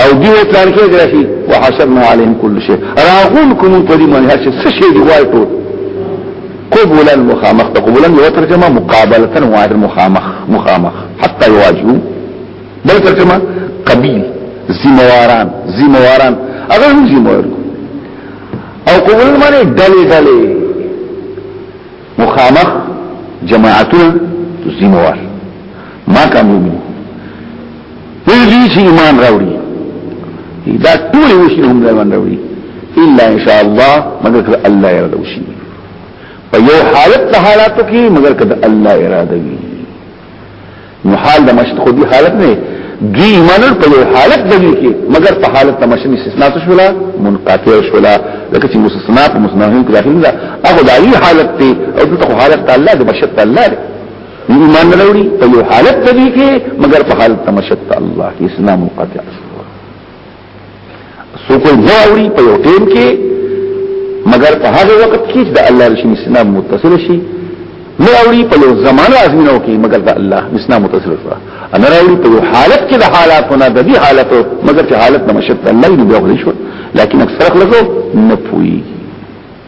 او دی وی پلان کې درشي وحشرنا عليهم كل شيء راغون کوم په دې باندې هر څه شي دی وای ټول قبول المخامخ قبول یو ترجمه مقابله واحد مخامخ مخامخ حتى يواجهوا بل ترجمه قبيل زمواران زمواران هغه هم زموار او قبول معنی ډلې ډلې مخامخ جماعتونه زموار ما كان يؤمنون دې چې ایمان راوړي دا ټول وشي هم ایمان راوړي الا ان شاء الله مگر کله الله اراده وشي په یو حالت ته حالاتو کې مگر کله الله اراده وي نو حال د مشت خو دې حالت نه دی ایمان په یو حالت دی کې مگر په حالت د مشن استثناء شولا منقطع شولا لکه چې مستثنا په مستثنا کې داخل ده هغه د حالت ته او دغه حالت الله د مشت الله دی ایمان نه وروړي په یو حالت دی کې مګر په حالت تمشت الله کې اسلام قاطع سو کوئی نه وروړي په یو ټیم کې مګر په هغه وخت کې چې د الله رشي اسلام متصل شي نه وروړي په یو زمانه ازمنو کې مګر د الله اسلام متصل شي انا راوړي په یو حالت کې د حالاتونه د دې حالت مګر چې حالت تمشت الله نه دی شو لكن اکثر خلکو نه پوي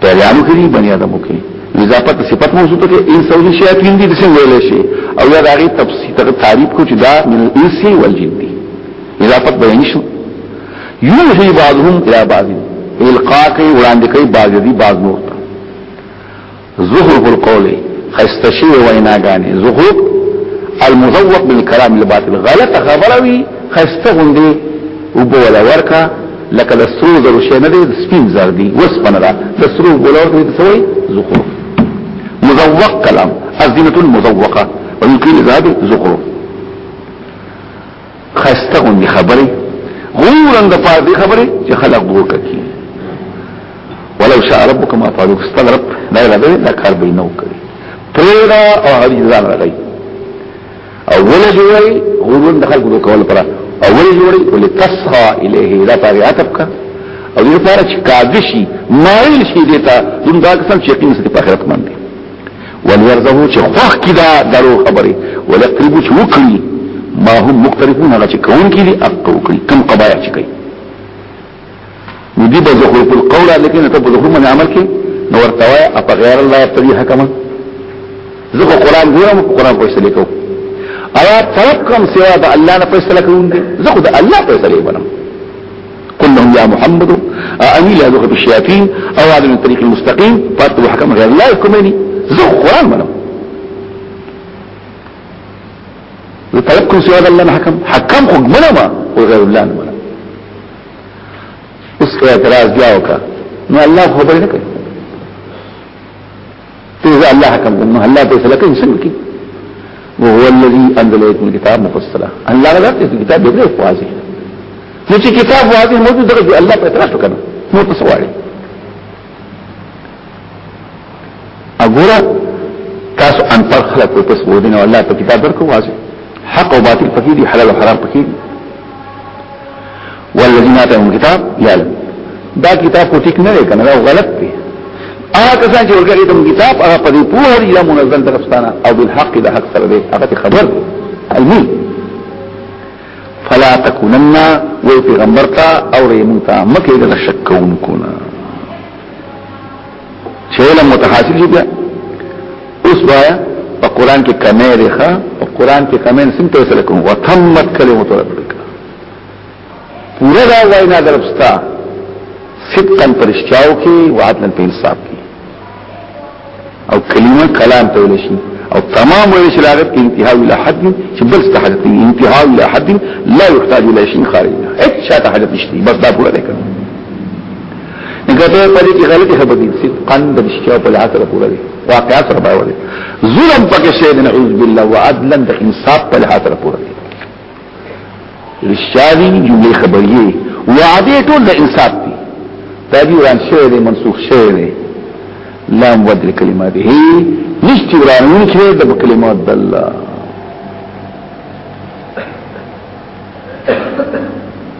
پیریانو کې دي بنی آدمو کې اضافت صفت موصوف ته انس او شیاطین دي څه ویل شي او یا دغه تفسیر ته تعریف کو چې دا من الانس والجن دي اضافت بیان شو یوحي بعضهم الى بعض القا کوي وړاندې کوي بعض دي بعض نور ته زخرف القول خستشي ویناګانی زخرف المزوق بالكلام الباطل غلط خبروي خسته غندي وبولا ورکا لکه د سرو زرو شی نه دی سپین زر دی وسپنه ده د سرو بولور دی څه وایي زخرف مزوق کلام الزینه المزوقه ومن قیل ذهب زخرف خسته غوندي خبرې غورا د فاضي خبرې چې خلق غور کوي ولو شاء ربك ما فعلوا استغرب لا اله الا الله کار به نو کوي پرېدا او هغه ځان راغی او ولا جوړي غرور د خلکو د کول پر او ولا جوړي ولې تصخا الیه دا پاره اتبکا او دې پاره چې کاږي مایل شي دیتا زم دا قسم چې یقین ستې په آخرت باندې ولورزه چې خوخ کدا درو خبره ولقرب چې وکړي ما هم مختلفون هغه چې کون کې دي اقو کوي کم قبایح چې کوي نو دی به زخرف القول لیکن ته په زخرف باندې عمل کې نو ورته وای اپ غیر الله یتبی حکما زه قرآن ګورم قرآن په فیصله کوم ایا طرف کوم سوا د الله نه فیصله کوم دی زه خو د الله فیصله کوم قل لهم يا محمد أمي لا ذخب الشياطين أو هذا من الطريق المستقيم فاتبوا حكم غير الله يحكمني ذخ قرآن منهم زه طلب کوم سوا د الله حکم حکم خو منه ما او غیر الله نه منه اوس اعتراض بیا وکړه نو الله خبرې نه کوي ته الله حکم نو الله په فیصله کوي څنګه کوي وهو الذي انزل اليكم الكتاب مفصلا الله غلط دې کتاب دې په واضح نو چې کتاب واضح موجود دغه الله په اعتراض وکړه نو تاسو واړي اګوره تاسو ان پر خلق په پس ودین او الله په کتاب درکو واسه حق او باطل پکې دي حلال او حرام پکې دي والذین آتاهم کتاب یعلم دا کتاب کو ټیک نه کنه دا غلط دی هغه کسان چې ورګری تم کتاب هغه په دې پوهه دی یا منزل طرفستانه او بالحق د حق سره دی هغه خبر علمي فلا تکونن وی پیغمبر تا او ریموتا مکه دل شک کون کونا چه علم متحاصل شي بیا اوس وایا په قران کې کمه ده ښا په قران کې کمه څنګه ته سره کوم وتمت کلمه تو ربک پورا دا وینا درپستا صدقا پرشتیاو کې وعدن په انصاف او کلمه کلام ته ویل شي او تمام ویل شي لاغت کې انتها الى حد چې بل څه حاجت نه انتها الى حد لا يحتاج الى شيء خارج هیڅ شاته حاجت نشته بس دا پوره ده کنه نګته په دې کې غلطي خبرې دي چې قن د شکاو په لحاظ سره پوره دي واقعا سره باور دي ظلم پکې شه نه اعوذ بالله وعدلا د انصاف په لحاظ سره پوره دي رشتیاوی جمله خبریه وعده ټول د انصاف دی تابی وران شوه دی منسوخ شوه دی لام ودر کلمات هی نشتی ورانون شوه د کلمات د الله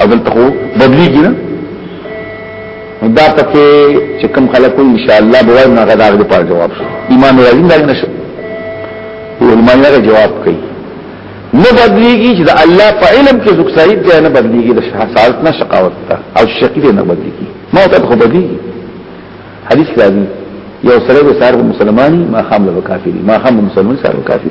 او دلته خو بدلیږي نه دا پکې چې کوم خلک ان شاء الله به وایم هغه داغه په جواب شو ایمان راځي دا نه شو علماء هغه جواب کوي نه بدلیږي چې د الله په علم کې څوک سعید دی نه بدلیږي د شهادت نه شقاوت ته او شقی نه بدلیږي ما ته خو بدلیږي حدیث راځي یو سره به سار مسلمانانی ما خام له کافری ما خام مسلمان سار کافری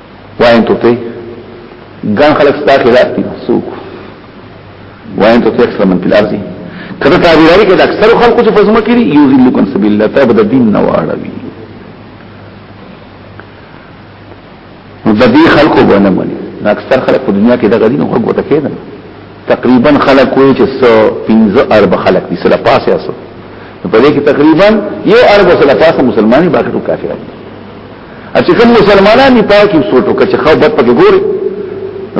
وان تو ته ګان خلک ستا خلاف دي سوق وان تو ته اکثر من تل ارضي کله تعبیرای کې د اکثر خلکو چې فزمه کړي یو ذل کن سبیل الله ته بد دین نه واړوي نو د دې خلکو باندې مني اکثر خلک په دنیا کې د غدین خو ګوته کېدل تقریبا خلک وایي چې 115 ارب خلک دي سره پاسه اسو په دې کې تقریبا یو ارب سره پاسه مسلمانۍ باقي ټول کافران دي چې کوم مسلمانان دي پاکي سوچو کچ خو بد پکې ګوري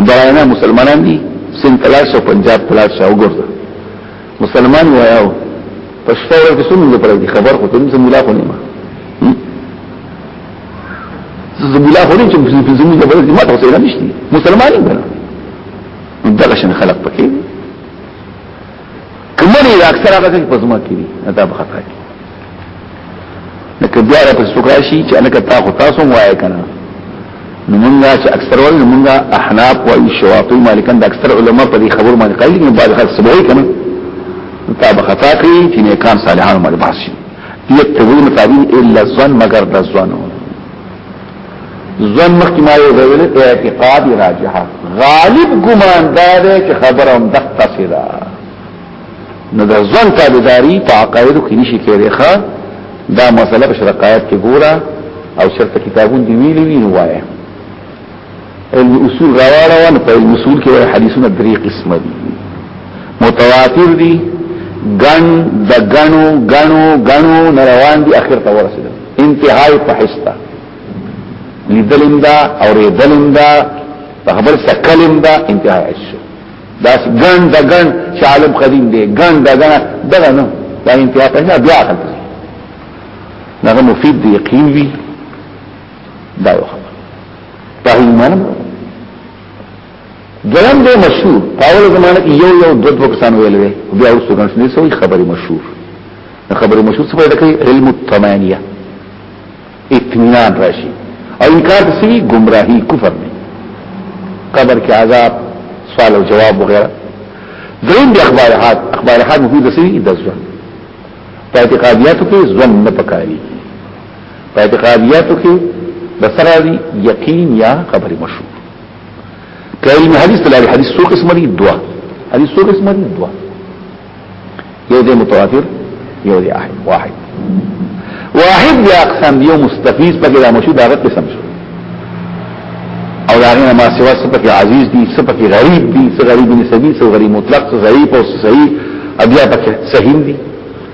براینا مسلمانان دي سن تلاش او پنجاب تلاش او ګورځه مسلمان وایو پښتو ورو کې څومره پر دې خبر خو تم زمولا خو نه ما زمولا خو نه چې زمولا پر دې ما ته څه نه نشتی مسلمان نه دغه شن خلق پکې کمنې اکثره هغه څه په زما کې دي دا به خطا کې لکه بیا را پس تکراشی چې الکه تا خو تاسو وایې کنه نو مونږه چې اکثر وایي نو مونږه احناف وایي شواطی مالکان د اکثر علما په دې خبر باندې قایل دي بعد خلک سبوي کنه تا به خطا کوي چې نه کان صالحان باندې باسي دې ته وی مطابق الا ظن مگر د ظن ظن مخکې ما یو ویل اعتقاد راجحه غالب ګمان دا دی چې خبره هم دقه سره نو د ځان تابعداري په عقایدو کې نشي کېږي ښا دا مسله په شرقایت کې ګوره او شرط کتابون دی ویلي وی نو وایي علم اصول راواړه ونه په علم اصول کې وایي حدیثونه درې قسم دي متواتر دي ګن د ګنو ګنو ګنو روان دي اخر ته ورسېدل انتهای په حصہ لیدلم دا او ریدلم دا په خبر سکلم دا انتهای عشق داس ګن د ګن چې عالم قدیم دی ګن د ګن دغه نه دا انتها پیدا بیا عقل دغه مفید دی یقین وی دا یو خبر په ایمان دلم دی مشهور په اول زمانه کې یو یو دو دوه کسان ویل وی بیا اوس څنګه شنو سوې خبري مشهور خبري مشهور څه پیدا کوي علم الثمانیه اطمینان راشي او انکار د سوي گمراهي کفر دی قبر کې عذاب سوال او جواب وغیرہ دریم دی اخبار حاد اخبار حاد مفید د سوي د ځوان په اعتقادیاتو کې ځوان نه پکاري په اعتقادیاتو کې د سره دی یقین یا خبر مشروع کله حدیث تلاري حدیث څو قسم دي دوا حدیث څو قسم دي دوا یو دی متواتر یو دی احد واحد واحد دی اقسام دیو مستفیز پکې دا مشهور داغت قسم شو او داغینا ما سوا سپکی عزیز دی سپکی غریب دی سو غریب نسبی سو غریب مطلق سو ضعیف او صحیح ابیا پکې صحیح دی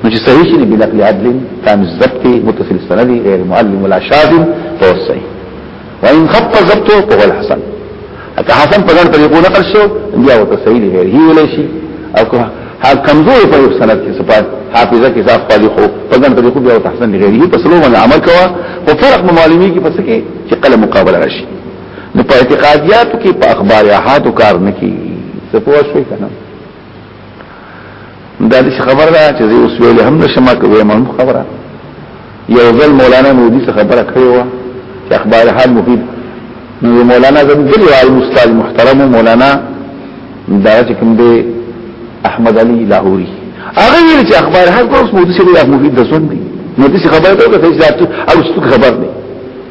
نو چې صحیح شي بلا قل عدل تام الزبط متصل السند غیر معلم ولا شاذ فهو صحیح وان خط زبطه فهو الحسن اته حسن په ګڼ طریقو نقل شو بیا او تصحیح دی هی ویل شي او که ها کمزور په یو سند کې صفات حافظه کې صاحب پالي خو په ګڼ طریقو بیا او تحسن دی هی په سلو باندې عمل کوا او فرق معلومی کې پس کې چې قلم مقابله راشي نو په اعتقادیاتو کې په اخبار احاد کار نه کی څه پوه شوي کنه دا دې خبر ده چې زه اوس ویل هم نشم کوي مهم خبره یو ځل مولانا مودي څخه خبره کړې و چې اخبار حال مفید نو مولانا زموږ دی عالم استاد محترم مولانا دا چې کوم دی احمد علي لاهوري هغه ویل چې اخبار حال کوم مودي څخه مفید د سن دی مودي څخه خبره ده چې تاسو او څه خبر نه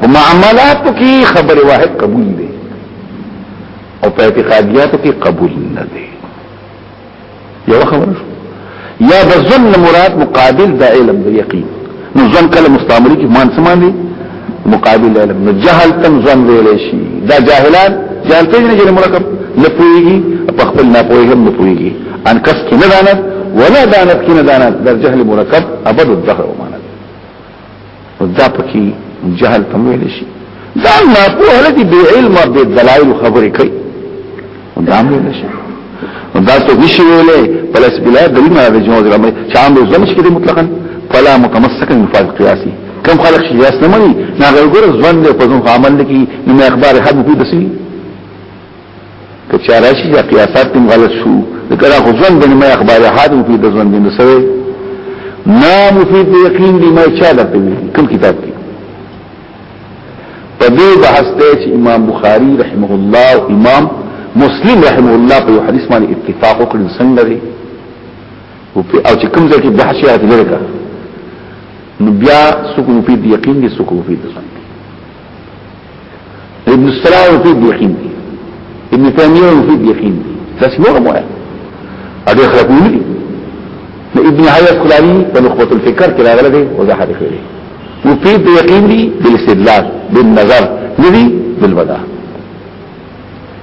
په معاملاتو کې خبره واحد قبول دي او په اعتقادیاتو کې قبول نه دي یو خبره شو یا د ظن مراد مقابل د علم د یقین نو ظن کله مستعملی کې مان سمان دي مقابل علم نو جهل تم ظن ویل شي دا جاهلان جهل ته نه جن مرکب نه پويږي په خپل نه پويږي هم نه پويږي ان کس کې نه دانت ولا دانت کې نه دانت در جهل مرکب ابد الدهر ومانه دا پکې جهل په ویل شي دا نه په هله دي به علم او به دلایل خبرې کوي دا مې نشي دا څه نشي ویلې پلس بلا دلیل نه دی جوړ غلمه چې عام روز مش کې مطلقاً فلا متمسکا بفاظ قیاسی کم خلق شي یاس نه مني نه غوړ ځوان دې په ځون عمل کې نه اخبار حد په دسي که چا راشي چې قیاسات تم غلط شو ذکر خو ځوان د ما اخبار حاد مفید ځوان دین سره نا مفید یقین دی ما چا د کوم کتاب کې په دې بحث ته چې امام بخاری رحمه الله او امام مسلم رحمه الله په حدیث باندې اتفاق وکړ څنګه دی او په او چې کوم ځای کې بحث یې راځي لکه نو بیا سکو مفید یقین دی سکو مفید ځوان ابن السلام مفید یقین دی ابن تیمیه مفید یقین دی تاسو نور مو اډه خلک نه دي د ابن حیات کلانی په نخبه الفکر کې راغلی دی وضاحت کړی مفید دی یقین دی بالاستدلال بالنظر ندی بالبدا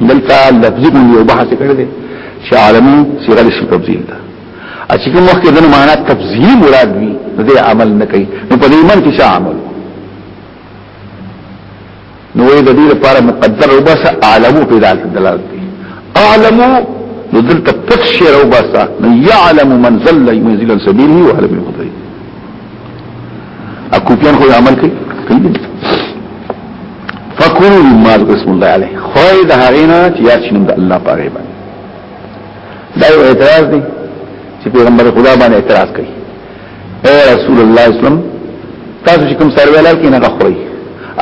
دلته لفظي باندې یو بحث کړی دی چې عالمي صيغه شي تبذيل ده چې کوم وخت دنه معنا تبذيل مراد وي نو دې عمل نه کوي نو په دې من کې څه عمل نو دې د دې لپاره مقدر وبس عالمو په ذات دلالت دي عالمو نو دلته تفسیر وبس يعلم من ذل ينزل سبيله وعلم يقدر اکوپیان خو عمل کوي کوي فکر مما بسم الله علیه خو د هغینا چې یاد شنو د الله پاره باندې دا یو اعتراض دی چې پیغمبر خدا باندې اعتراض کوي اے رسول الله اسلام تاسو چې کوم سروي لال کې نه غخوري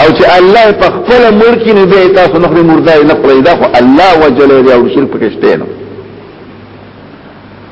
او چې الله په خپل ملک نه به تاسو نه خوري مرده نه خوري دا خو الله وجل دی او شرک پکې شته نه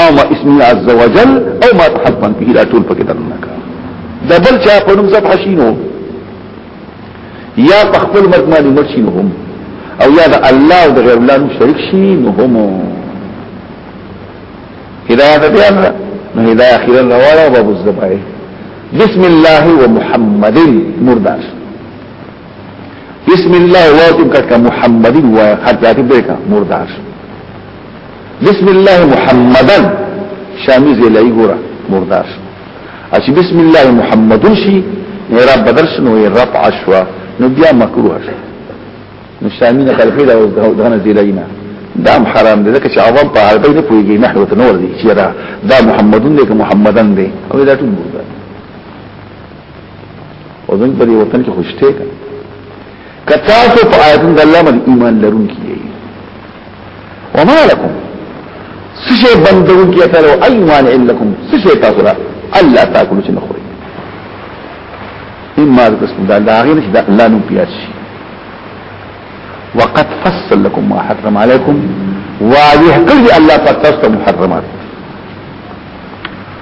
او ما اسمي عز وجل او ما تحبن به لا ټول پکې درنه کا د بل چا په نوم ذبح شینو یا په خپل مرګ باندې مړ شینو هم او یا د الله او د غیر الله نو شریک شینو هم هدایت بیا نو هدایت اخیرا راواله او باب الذبح بسم الله ومحمد مرداش بسم الله واجب کا محمد و حد ذات دیکھا مرداش بسم الله محمدا شامی زیلای ګورا مردار شو اچ بسم الله محمد شي اعراب بدل شنو رفع شو نو بیا مکروه شو نو شامی نه خلفی دا دغه زیلاینا دام حرام دي ځکه چې عوام په عربی نه پويږي نحو ته نور دي چې دا دا محمدون دي که محمدن دي او دا ټول مردار او ځین په دې وطن کې خوشته کتاسو په آیاتون د الله باندې ایمان لرونکي یې وما لكم سشه بندون کې تر او ایمان لكم سشه تاسو را الله تاکلو چې نخوري اما بسم الله لا غیر چې لا نو پیاش وقد فصل لكم ما حرم عليكم واضح کړی الله پاک تاسو محرمات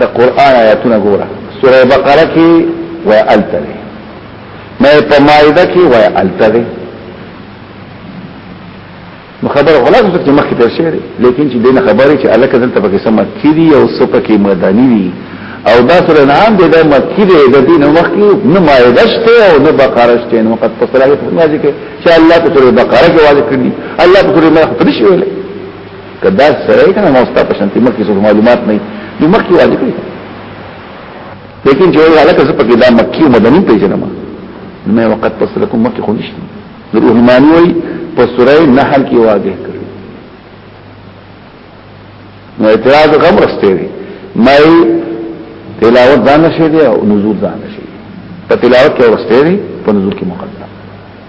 د قران آیاتونه ګوره سوره بقره کې وای التل مې په مائده کې وای التل نو خبر غلط څه چې مخکې تر شعر لیکن چې دینه خبره چې الکه دلته پکې سم کړي او څه پکې مدانی وي او دا سره انعام دی د مکی دی د دین مخکې نه مائده شته او نه بقره شته نو قد تصلاحه په ماجی کې چې الله په سوره بقره کې واضح کړی الله په سوره مخ پرې شوی کدا سره یې کنه موستا په شانتي مکه څه معلومات نه دي مکه واجب دي لیکن چې وایي علاقه زه پکې دا مکی او مدني پیژنم نو مې وخت پس لکم مکه خو نشته نو ایمانی وایي په سوره نحل کې واضح کړی نو اعتراض غم رسته وي مې تلاوت ځان نشي دی او نزول ځان نشي په تلاوت کې ورسته دی په نزول کې مقدم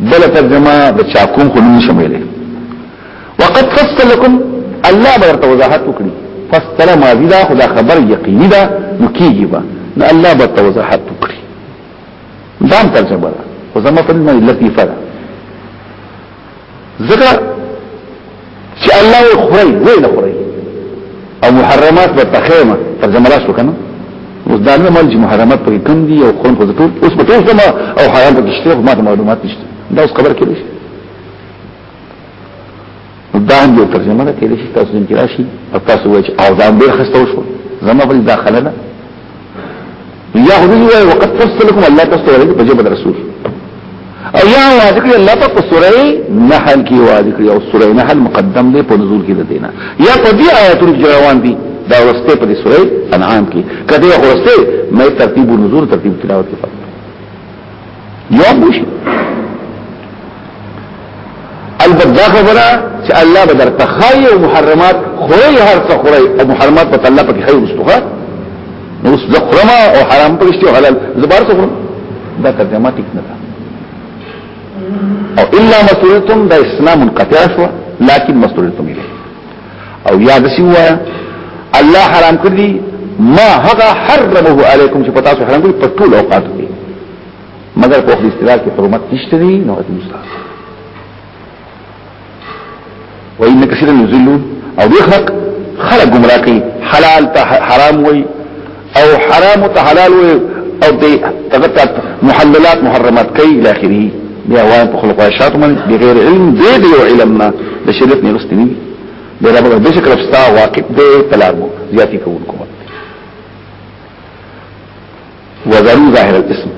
بل ترجمه د چاکوم خو نه شمېلې وقد فصل لكم الله برته وضاحت وکړي فصل ما دي دا خدا خبر یقیني دا نو کیږي با نو الله برته وضاحت وکړي دا ترجمه ده وزمه په لطیفه ده ذکر چې الله یې خوري وې نه خوري او محرمات به تخیمه ترجمه راسو کنه اوس دا نه مال چې محرمات پکې کم دي او خون خو ټول اوس په ټول سم او حرام پکې شته خو ماته معلومات نشته دا اوس خبر کړی شي دا هم یو ترجمه ده کېږي چې تاسو دې راشي او تاسو وایي چې او دا به خسته وشو زما بل داخله ده یا خو دوی وای وقت فصل لكم الله تاسو ورته په جبه رسول او یا واځ کړی الله په سوره نحل کې واځ کړی او سوره نحل مقدم دی په نزول کې دینا یا په دې آیاتو کې روان دي دا ورسته په دې سوره انعام کې کله ورسته مې ترتیب نزول ترتیب تلاوت کې یو بوش البته دا خبره چې الله به درته خای او محرمات خوري هر څه خوري او محرمات په الله پکې خیر مستوخه نو اوس زخرما او حرام پرشتي او حلال زبر څه خورم دا ترجمه ټیک نه ده او الا مسئولتم دا اسلام منقطع شو لكن مسئولتم الیه او یا دسی وایا الله حرام کړی ما هغه حرمه علیکم چې پتا سو حرام کړی په ټول اوقات کې مگر په خپل استدلال کې حرمت نشته دی نو د مستحب و ان کثیر الذل او بخلق خلق گمراه کوي حلال ته حرام وي او حرام ته حلال وي او دې تغطت محللات محرمات کوي الى اخره بیا وایي په خلقو شات من بغیر علم دې دې علمنا د شریعت نه رستنی دې رب د شکر استا واقف دې تلابو زیاتی کوونکو وذرو ظاهر الاسم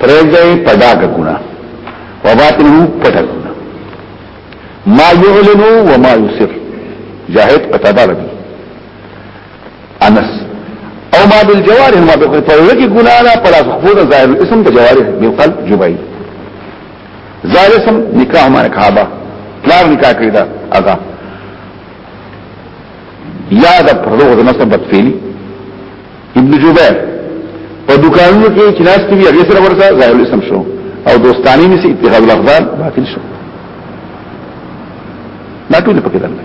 پرځای پداګ ګنا وباطنه پټه ګنا ما يعلن وما يسر جاهد قتادار بي انس او ما بالجوارح ما بقل فرلکی گنانا پلا سخفونا ظاهر الاسم بجوارح بالقل جبائی ظاهر اسم نکاح ما نکحابا پلار نکاح کرده اغا یا دا پرلوغ دا نصب بدفیلی ابن جبیر په دکانونو کې چې ناس کوي هغه سره ورته ظاهر الاسم شو او دوستانی نسی اتخاذ الاخبار باطل شو ما ټول پکې درنه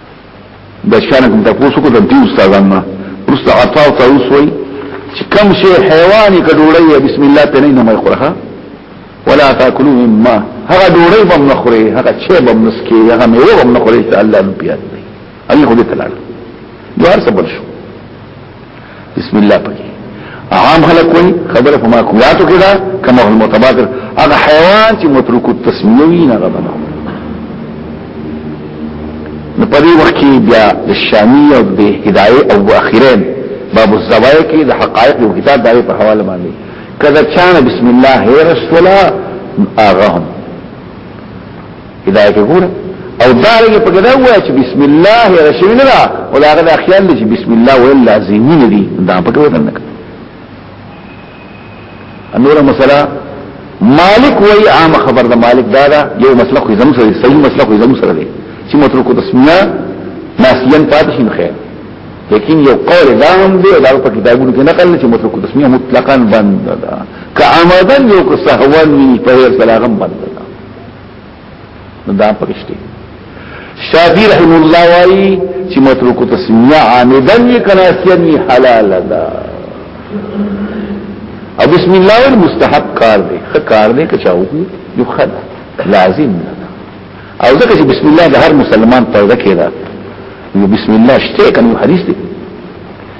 د شان کوم تاسو کو د دې استادان ما پرست عطا او تاسو وي چې کوم شی حیواني کډوړی بسم الله په نه مې خورخه ولا تاكلوا مما هغه ډوړی بم نخوري هغه چې بم نسکي هغه میوه بم نخوري چې الله نو پیاد دی هغه خو دې تلاړ دوار سبل شو بسم الله پکې عام خلک وي خبره په معقولاتو کې ده کما هو المتبادر هغه حیوان چې متروک التسمیه وي نه غبنه نو په دې وخت کې بیا د شامی او د هدايه او اخرین باب الزوایا کې د حقایق او کتاب دغه په حواله باندې کله چانه بسم الله هي رسولا اغهم هدايه کې ګوره او دارنګه په کده وای چې بسم الله رسول الله او دا غدا خیال دي چې بسم الله ویل لازمي نه دي دا په کوي نه انوره مسله مالک وای عام خبر د مالک دا دا یو مسله خو زم سره صحیح مسله خو زم سره دی چې مترکو تسمیه ناسیان پاتې شي خیر لیکن یو قول دا هم دی دا په کتابونو کې نقل چې مترکو تسمیه مطلقاً بند ده که عمدن یو که سهوان وی په هر سلاغم بند ده نو دا پکشته شافعی رحم الله وايي چې متروک تسمیه عامدن یې کناسیان یې حلال ده او بسم الله ول مستحب کار دی خ کار دی که چاو یو خد لازم نه او ځکه چې بسم الله د هر مسلمان پرده کې ده نو بسم الله شته کنه حدیث دی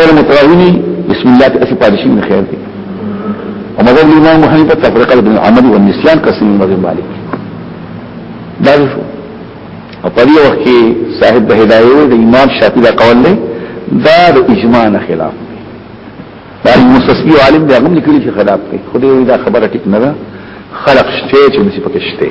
غیر متراوینی بسم الله ته اسی پادشي نه خیر دی او مذهب امام محمد تفرقه بين العمل والنسيان قسم مذهب مالک دا شو او په دې وخت کې صاحب د هدايه د امام شافعي دا قول دی دا د اجماع نه خلاف دی دا مستثنی عالم دی هغه لیکلی چې خلاف دی خو دې دا خبره ټیک نه ده خلق شته چې مې پکې شته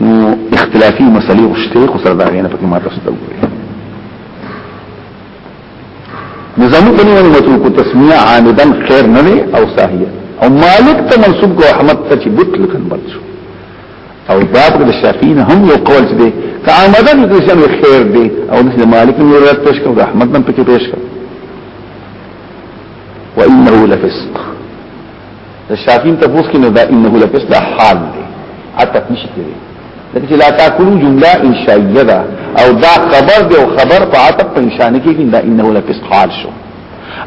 نو اختلافي مسلې وشته خو سره دا غینه پکې ماته ستو وي نظام په نیو متروک تسمیه عامدا خیر نه او صحیح او مالک ته منسوب کو احمد ته چې بت لکن بد شو او باب د شافعین هم یو قول چې دی که عامدا د شان خیر دی او د مالک نه روایت پیش کو د احمد نه پکې پیش کو وانه لفسق د شافین تفوس کې نه دا انه لکس دا حال دی عطف نشي کېږي لکه چې لا تاکلو جمله انشائیه ده او دا خبر دی او خبر په عطف په انشاء نه کېږي دا انه لکس حال شو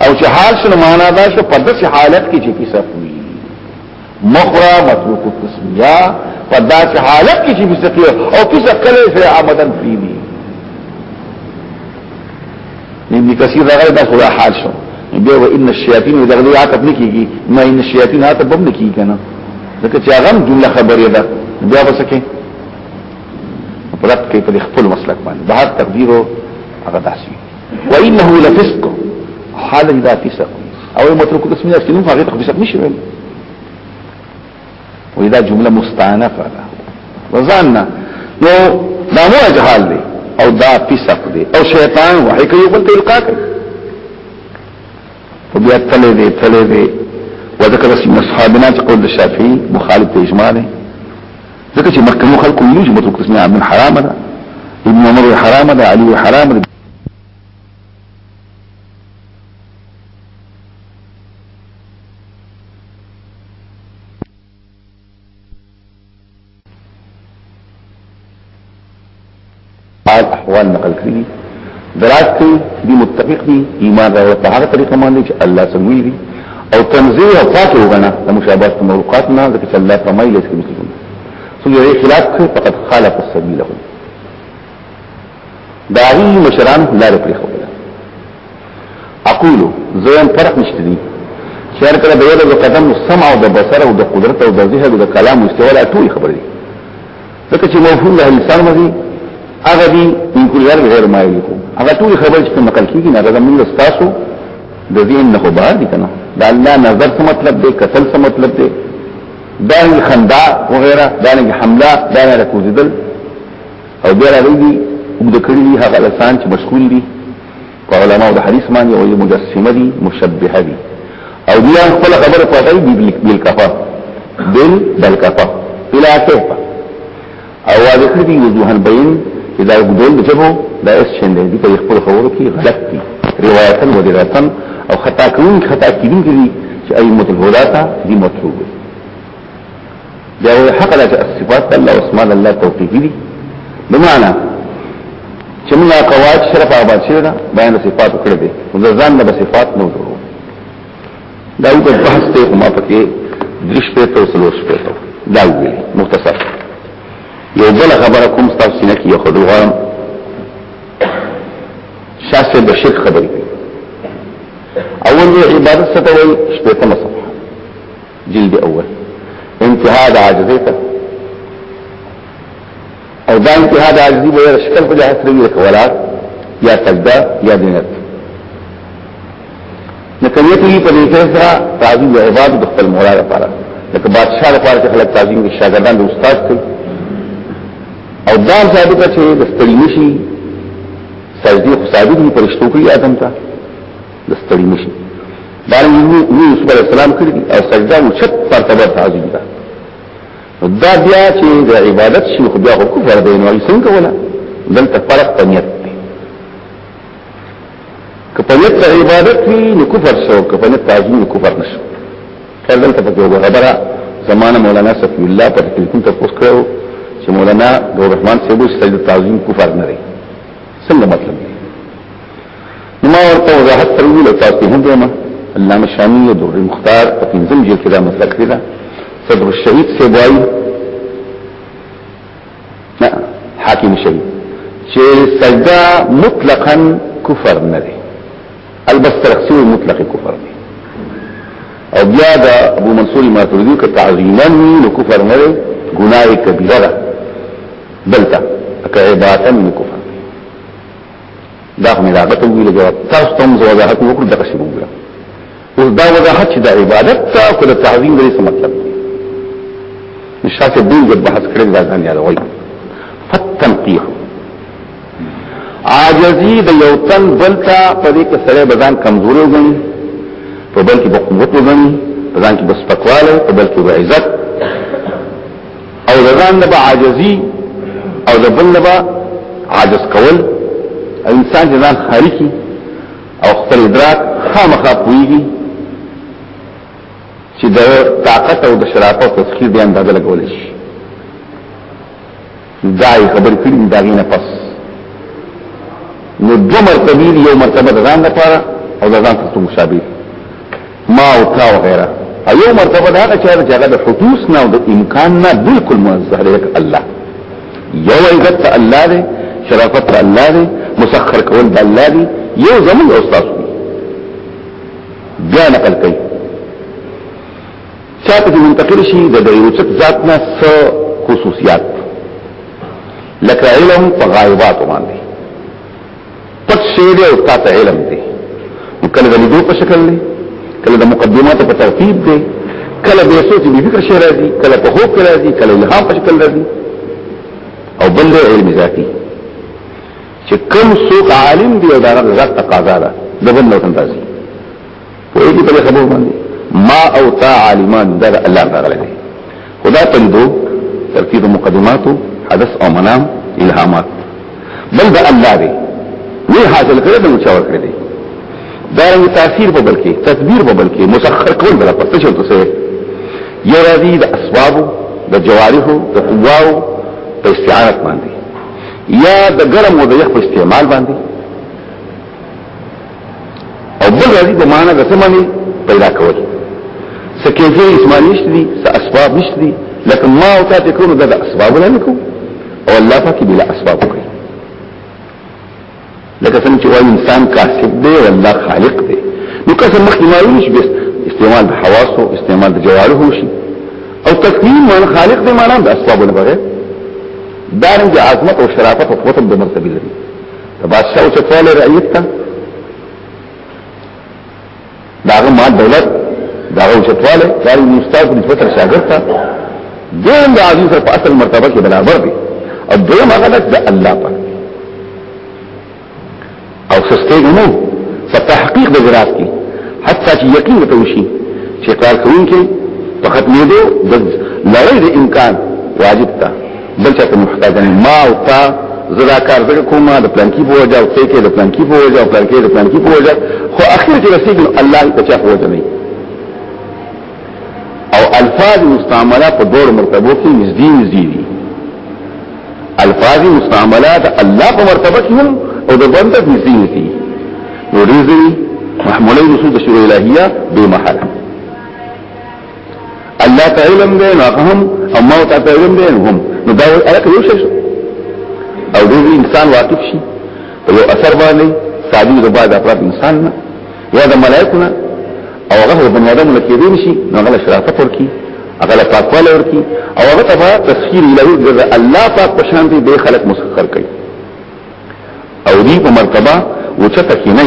او چې حال شنو معنا دا شو په داسې حالت کې چې کیسه کوي مخرا متروک التسمیه په داسې حالت کې چې کیسه کوي او کیسه کله سره آمدن فيه ابن کثیر راغلی دا خدا حال شو بیا و ان الشیاطین دا غلی عاطف نکیږي ما ان الشیاطین عاطف هم نکیږي کنه ځکه چې هغه جمله خبرې ده بیا وسکه پرد کې په خپل مسلک باندې بهر تقدیر او هغه داسي و انه لفسق حال دا فسق او متروک اسمه چې نو هغه فسق نشي ویل وې دا جمله مستانفه ده وزاننا نو دا مو اجهال دی او دا پیسق دی او شیطان وحی کوي بل ته القا کوي او بیا تلې دی تلې دی وذكر اسم اصحابنا تقول الشافعي مخالف اجماع دی ځکه چې مخکمو خلکو ویلو چې متروک تسميع من حرام ده ابن عمر حرام ده علي حرام ده احوال نقل کړی دي دراز کوي دي متفق دي ایمان راوړ په هغه طریقه باندې چې الله سموي دي او تنزیه او پاکه وګڼه د مشابهت مخلوقات نه ځکه چې الله فرمایلی چې مثلهم سو یې خلاف کوي فقط خالق السبيل لهم داعی مشران لارې پرې خو اقول زم فرق نشته دي چې هر کله د یو د قدم سمع او د بصر او د قدرت او د ذهن او د کلام مستولا ټول خبرې دي ځکه چې مفهوم د انسان مزي هغه دي ان کل غیر غیر ما یلیکو هغه ټول خبرې چې نقل کیږي نه هغه موږ تاسو د ذهن نه خو بهر دي کنه دا الله نظر څه مطلب دی قتل څه مطلب دی دانګ خندا وغیرہ دانګ حمله دانګ کوزیدل او بیا راغلی دی وګد کړی دی هغه لسان چې مشغول دي په علماء د حدیث باندې او مجسمه دي مشبهه دي او بیا خپل خبره پاتای دی بل کفا بل بل کفا الى کفا او واضح کړی دی وجوهن بین چې دا وګدول د جبو دا اس شنده دي په خپل خبرو کې غلط دي روایتن و دراتن او خطا کون خطا کیدونکي دي چې ائمه الهدى ته دي مطلوب دي دا یو حق ده چې صفات الله او اسماء الله توقیفي دي بمعنى چې موږ قواعد شرف آباد شوی دا بیان صفات کړې دي نو ځان له صفات نو جوړو دا یو بحث ته کوم پکې درش په تو سلو شپې ته دا وی مختصر یو بل خبره کوم تاسو نه کیو خو دوام شاسه د شرک خبرې اول عبادت ستوي شپې ته جلد اول انتها د عاجزه ته او دا انتها د عاجزي به شکل په جهت لري لکه ولا یا سجده یا دینت لکه یو تی په دې سره تعظیم د عبادت د خپل مولا لپاره لکه بادشاہ لپاره چې خلک تعظیم د شاګردان د استاد کوي او دا ثابت چې د ستړي نشي سجدي خو ثابت دي پرشتو کوي ادم ته دستړي نشي دارنګ نبی یوسف علیه السلام کړی او سجده او چت پر تبر تعظیم ده دا بیا چې د عبادت شي خو بیا خو کفر دی نو څنګه ولا دلته فرق پنیت دی که پنیت د عبادت وي نو کفر شو که پنیت تعظیم کفر نشو کله دلته په یو خبره زمانه مولانا صفی الله پر ټلیفون ته پوښت کړو چې مولانا عبدالرحمن صاحب سجده تعظیم کفر نه دی څنګه مطلب دی ما ورته وضاحت کړو له تاسو هم دمه الله مشانی او دور مختار په پنځم جیل کې دا مطلب کړی دا صدر الشهید سی بوای نه حاکم شهید چې سجده مطلقاً کفر نه دی البته ترخصیو مطلق کفر دی او بیا دا ابو منصور ماتريدي که تعظیما نو کفر نه دی ګناه کبیره ده دلته که عبادت نه کفر دا مې دا غته ویل دا تاسو ته موږ وضاحت وکړو دا شی وګوره اوس دا وضاحت چې د عبادت ته او د تعظیم لري څه مطلب دی نشاته دین د بحث کړل دا ځان یاد وای فتنقیح عاجزی د یو تن بلتا په دې کې سره بدن کمزوري وګڼي په بل کې بقوت وګڼي په ځان کې بس پکواله په بل کې عزت او ځان نه به عاجزي او د بل نه به عاجز کول او انسان ځان خالي کی او خپل ادراک خامخا پويږي چې د طاقت او د شرافت او تسخير دی اندازه لګول شي دا یې خبر کړی دا غینه پس نو دو مرتبه یو مرتبه ځان لپاره او ځان ته مشابه ما او تا وغيره او یو مرتبه دا چې هغه جګړه د حدوث نه او د امکان نه بالکل منزه لري الله یو عزت الله دی شرافت الله دی مسخر کول د الله دی یو زمون استاد بیا نقل کوي چاته چې منتقل شي د دریوچت ذات نه څو خصوصیات لکه علم په غایبات باندې پټ شی دی او تاسو علم دی کله د لیدو په شکل دی کله د مقدمات په ترتیب دی کله به سوچ به فکر شي راځي کله په خوب کې راځي کله الهام په شکل راځي او بل دی علم ذاتی چې کوم څوک عالم دی او دا غږ تقاضا ده د بل نو تندازي ویلي په خبرو باندې ما او تا عالمان دا الله تعالی دی خدا پندو ترکیب مقدماتو حدث او منام الهامات بل دا الله دی نه حاصل کړی د مچاور کړی دی دا رنګ تاثیر په بل کې تدبیر په بل کې مسخر کول بل پرته چې تاسو یو راځي د اسباب د جوارح د قواو په استعانت باندې یا د ګرم او د یخ په استعمال باندې او بل راځي د معنا د سمانی پیدا کول سکیفی اسمان نشتری سا اسباب نشتری لیکن ما او تاته کوم د اسباب نه نکو او الله پاک بلا اسباب کوي لکه څنګه چې وایي انسان کاسب دی او الله خالق دی نو کسب مخکې ما ویل شي بس استعمال د حواسو استعمال د جوارحو شي او تقدیم من خالق دی معنا د اسباب نه بغیر دارنګ عظمت او شرافت او قوت د مرتبه لري د بادشاہ چې کواله رعیت ته داغه ما دولت داغه چې کواله دا یو استاد په نسبت شاګرد ته دین د عزیز په اصل مرتبه کې برابر دی او دوی هغه د الله په او سسته نو په تحقیق د جراف کې حتی چې یقین ته وشي چې کار کوونکي په ختمېدو د لړۍ د امکان واجب ته بل چا ته محتاج نه ما او تا زدا کار زګه کومه د پلان کې په وجه او څه کې د پلان کې په وجه او پلان کې د پلان کې په وجه خو اخر کې رسېږي الله ته چا په وجه نه او الفاظ مستعمله په ډول مرتبه کې نږدې نږدې دي الفاظ مستعمله د الله په مرتبه کې هم او د بنده نږدې نږدې نو ریزي محمولې رسول د شرع الهیه به محل الله تعالی علم دی نو هم او ما تعالی علم دی نو هم نو دا الکه یو شي او دې انسان واقف شي په یو اثر باندې سادي د بعد افراد انسان نه یا د ملائکه نه او هغه بنی آدم لکه دې شي نو هغه شرافت ورکی هغه پاکواله ورکی او هغه ته تسخير الهي د الله پاک په شان دي خلق مسخر کوي او دی په مرتبه وچته کې نه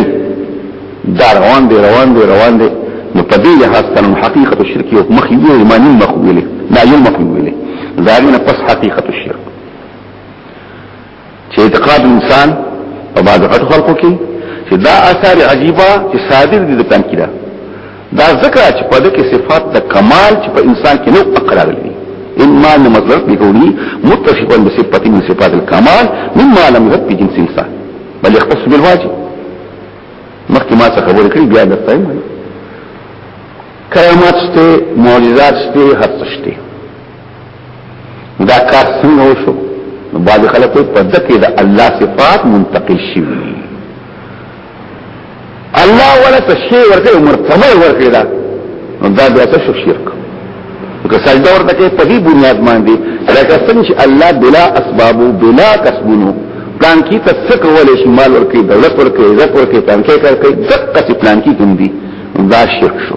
دا روان دی روان دی روان دی نو په دې لحاظ تر حقیقت الشرک یو مخ یو ایمانی مخ ویلې دا یو مخ ویلې ځاګنه پس حقیقت الشرک چې اعتقاد انسان په بعض خلکو کې چې دا اثر عجیبه چې صادر دي د پنځه دا ذکر چې په دغه صفات د کمال چې په انسان کې نو اقرار لري اما ان مصدر بكوني متصفا بصفه من صفات الكمال مما لم يرد بجنس انسان بل يختص بالواجب مخکې ما څه خبرې کړې بیا درته وایم کرامات شته معجزات شته هر څه شته دا کار څنګه وشو بعض خلک په دکې د الله صفات منتقل شوي الله ولا تشي ورته مرتبه ورکړي دا دا بیا څه شرک که سجده ورته کې په دې بنیاد باندې لکه څنګه چې الله بلا اسباب بلا کسبونو پلان کې ته څه کول شي مال ورکړي دولت ورکړي عزت ورکړي پلان کې کار کوي دقه چې پلان کې کوم دي دا شرک شو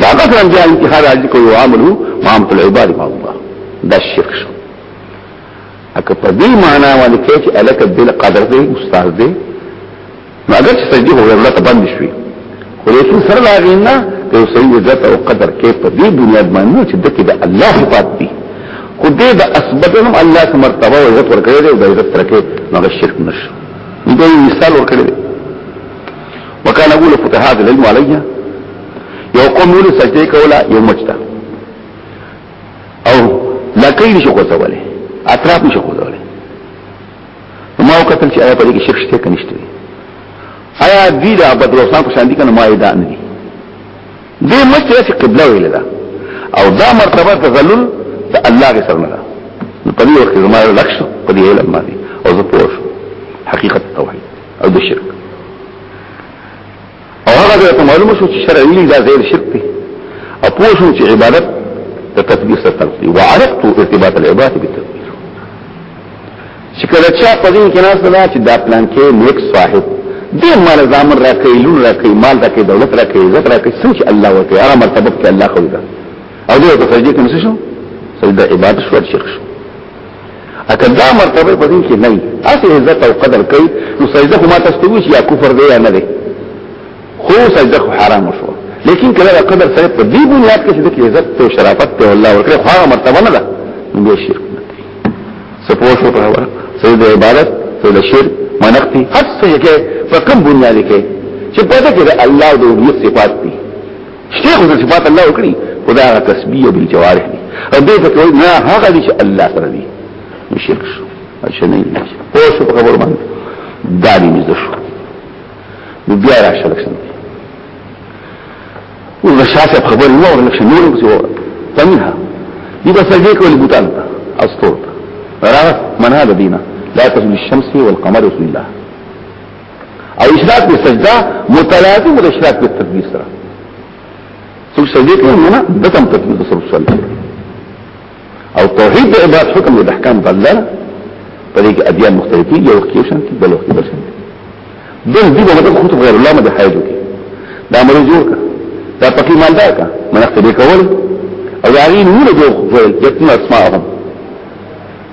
دا مثلا بیا انتخاب عجل کوي وعمله معاملة العباد مع الله دا الشرك شو اکه په دې معنا باندې کې چې الک بل قدر دې استاد دې نو اگر چې سجدي هو ورله ته باندې شوي خو یې څو سره لاغی نه ته سید عزت او قدر کې په دې بنیاد باندې چې دکې د الله صفات دي خو دې د اسبتهم الله سم مرتبه او عزت ورکړي دې او عزت ترکه نو شرک نشو دې مثال ورکړي وکاله اقول فتحات العلم عليها یو قوم ولې سجده کولا یو مچتا او لکه یې شو کوله اطراف نشو کوله ما وکتل چې آیا په دې کې شرک شته کنيشته آیا دې د عبد الرحمن په شان دي کنه ما یې دا نه دي دې مچته چې قبله ویل ده او دا مرتبه تذلل ته الله کې سره نه ده په دې وخت کې ما لکشو په دې علم باندې او زه پوه حقیقت توحید او د شرک او هغه به ته معلومه شو چې شرعي لید دا غیر شرک دی او پوه شو چې عبادت د تکبیر سره تعلق دی وعرفت ارتباط العبادت بالتکبیر چې کله چا په دې کې ناس نه چې دا پلان کې نیک صاحب دې مال زامن راکې لون راکې مال راکې دولت راکې عزت راکې سوچ الله ورته هغه مرتبه کې الله خو دا او دې ته سجدي کې نشو سجده عبادت شو شرک شو اکه دا مرتبه په دې کې نه اسی عزت او قدر کوي نو سجده خو ما تاسو یا کفر دی یا نه دی خو سجده خو حرام شو لیکن کله قدر سره په دې بنیاد کې چې د عزت او شرافت ته الله ورکړي خو هغه مرتبه نه ده نو به شرک نه دی سپوږ شو په هغه سجده عبادت سجده شرک منقتی هر څه کې په کوم بنیاد کې چې په دې کې الله د صفات دي شته خو صفات الله وکړي خدا غا تسبیح او بالجوارح دي او دې ته کوي نه هغه دي چې الله سره دي مشرک شو عشان یې او شو په خبر باندې دالي مزه شو نو بیا راشه لکه څنګه ولا شاسه په خبر نو ورنه شنو نو څه وره تمها دي بس دې کول بوتان اسطور راغ من هذا دينا لا تسجد الشمس والقمر رسول الله او اشراق په سجده متلازم د اشراق په تکبیر سره څوک سجده کوي نه د تم تکبیر سره صلی او توحید د عبادت حکم د احکام د الله په دې کې ادیان مختلفي یو وخت یو شان کې بل وخت بل شان دل دې مطلب خود غیر الله مده حایل کې دا مری جوړ کا دا پکې مالدار کا منخت دې کول او دا غي نور جوړ جوړ جتنا اسماءهم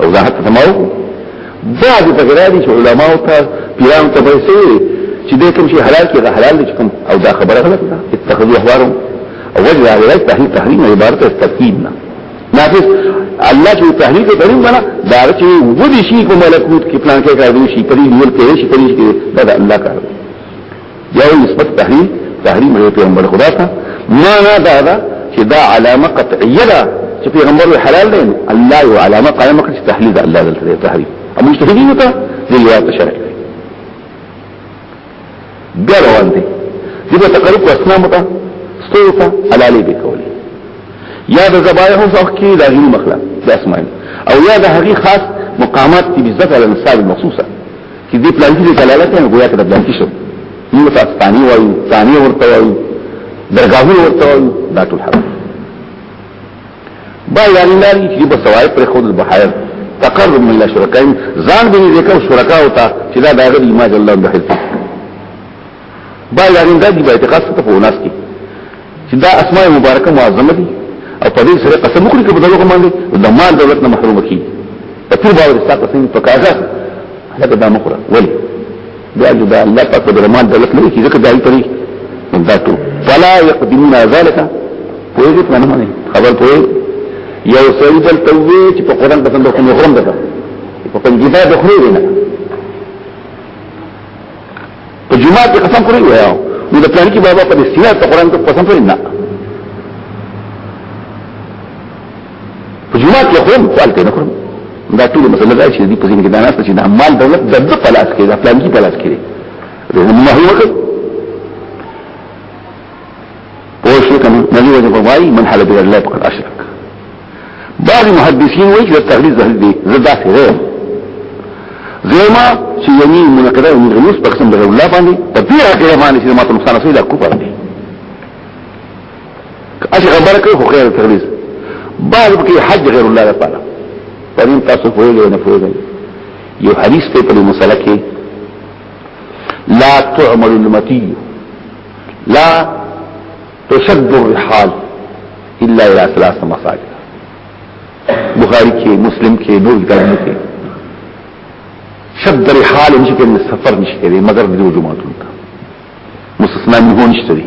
او دا حتی سماو بعضی تغیراری چې علماء او تا پیران ته پیسې چې دې کوم شي حلال کې حلال دي کوم او دا خبره غلط ده اتخذوا احبارهم او وجه علاج تحریم تحریم عبارت از ترکیب نه نافذ الله چې تحریم ته تحریم بنا دا چې ودی شي کوم ملکوت کې پلان کې کار دي شي پرې نیول کې شي پرې کې دا الله کار دی یو نسبت تحریم تحریم دی پیغمبر خدا ته معنا دا ده چې دا علامه قطعیه ده چې پیغمبر حلال دی الله یو علامه قائمه کړي تحلیل ده الله دلته تحریم او مجتهدین ته دی روایت شرع دی بیا روان دی دغه تقریب اسلام ته ستوته حلالې به کولی یا د زبایح څخه کې د غیر مخله د اسماعیل او یا د هغه خاص مقامات کې بذات الانصاب المخصوصه چې دې پلان کې دلالت نه ګویا کړه پلان کې شو موږ تاسو ثاني وایو ثاني ورته وایو درګاهونه ورته وایو دا ټول حرام با یعنی لري چې په سوای پر خود البحر تقرب من الله شرکاین ځان دې ذکر شرکا او تا چې دا دغه ایمان الله د حفظ با یعنی دا دی باید خاص ته فوناس کی چې دا اسماء مبارکه معظمه دي او په دې سره قسم وکړي چې په دغه باندې د مال دولت نه محروم کی په ټول باور ستا قسم په کاغذ هغه دا مخره ولی دا دا الله پاک د مال دولت نه کی ځکه دای پرې دا ټول فلا يقدمون ذلك پوهیږي په نه خبر پوهې یو سید التوی چې په قران کې څنګه کوم غرم ده په پنځه ده خو نه په جمعه کې قسم خوري وایو نو د پلان کې بابا په سینه ته قران ته قسم خوري نه په جمعه کې خو سوال کوي نه کوم دا ټول مسله دا چې دې په ځین کې دا نه چې د مال دولت د د پلاس کې د پلان کې پلاس کې دې نه هو وکړي پوه شو کنه نبی وجه په وای من حلب الله بکر اشرف بعض محدثین وایي چې تغلیظ زهل دی زدا سره زما چې یمین منقده او غنوس په قسم بغیر الله باندې په دې هغه باندې چې ماته نقصان رسول دا کوپر دی اسی خبر کوي خو غیر تغلیظ بعض کې حج غیر الله لپاره په دې تاسو پوهیږئ نه پوهیږئ یو حدیث ته په مسله کې لا تعمل المتی لا تشد الرحال الا الى ثلاث مساجد بخاری کې مسلم کې نور کتابونو کې شد رحال نشي کې سفر نشي کې مگر د جمعتون ته مستثنا منه نشته دي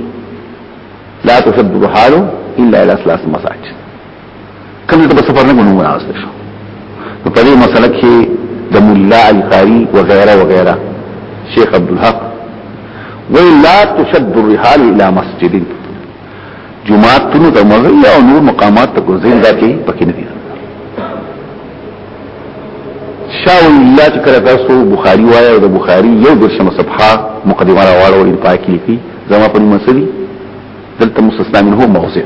لا تشد الرحال الا الى ثلاث مساجد کله ته سفر نه کوم راځي شو په دې مسله کې د مولا القاری و غیره و غیره شیخ عبد الحق وی لا تشد الرحال الى مسجد جمعات تنو ته مزي او نور مقامات ته ګرځین دا کې پکې نه دي شاو الله چې کړه تاسو بخاری وایي او د بخاری یو درشمه صفحه مقدمه راوړو ان پاکي کې زما په مسجد دلته مستثنا منه موضع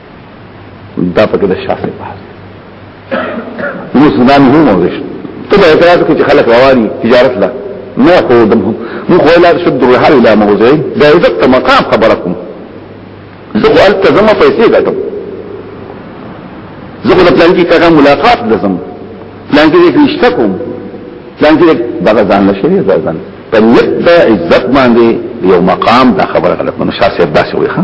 دا پکې د شاسې بحث نو سودان هم موضوع شو ته دا اعتراض کوي چې خلک رواني تجارت لا نه خو د مو خو لا شد الرحال الى موضعي دا عزت مقام خبركم زه خو التزم پیسې ګټم زه خو د پلان کې کاغه ملاقات لزم پلان کې کې رشتہ کوم پلان کې دا ځان له شریعت ځان په نیت عزت باندې یو مقام دا خبره غلط منه شاسې داسې وي ها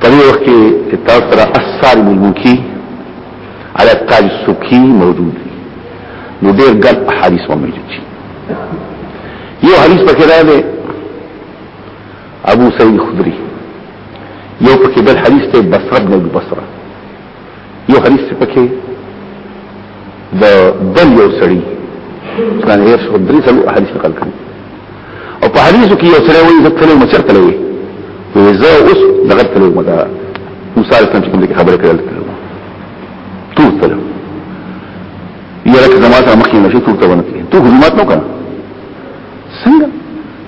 په دې وخت کې تاسو سره اثر ملکی على التاج السکی موجود نو ډېر ګل حدیث مو موجود شي یو حدیث پکې راځي ابو سعید خدری یو پکې بل حدیث ته بصره بن بصره یو حدیث پکې د بل یو سړی څنګه هر څو درې څلو حدیث نقل کړي او په حدیثو کې یو سړی وایي زه تلو مچر تلو وي زه اوس دغه تلو مدا موسی علیه السلام چې کوم دې خبره کړل تو تلو یره که زما سره مخکې نشي تو ته ونه تلې تو حکومت نو کنه څنګه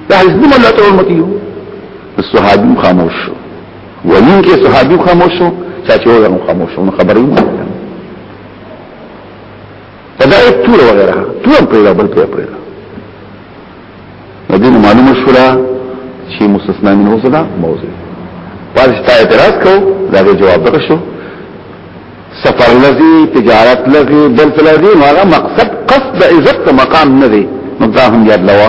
دا حدیث دمه لا ته امتی یو الصحابي خاموش شو وین کې صحابي خاموشو چا چې وګورم خاموشو نو خبرې مو په دا ټول وغیرہ ټول په یو بل په پرې مدینه معلومه شولا چې مستثنا من وصدا موضوع پس تا اعتراض کو دا جواب ورکړو سفر لذي تجارت لذي بل لذي هغه مقصد قصد عزت مقام نه دی نو دا هم یاد لوا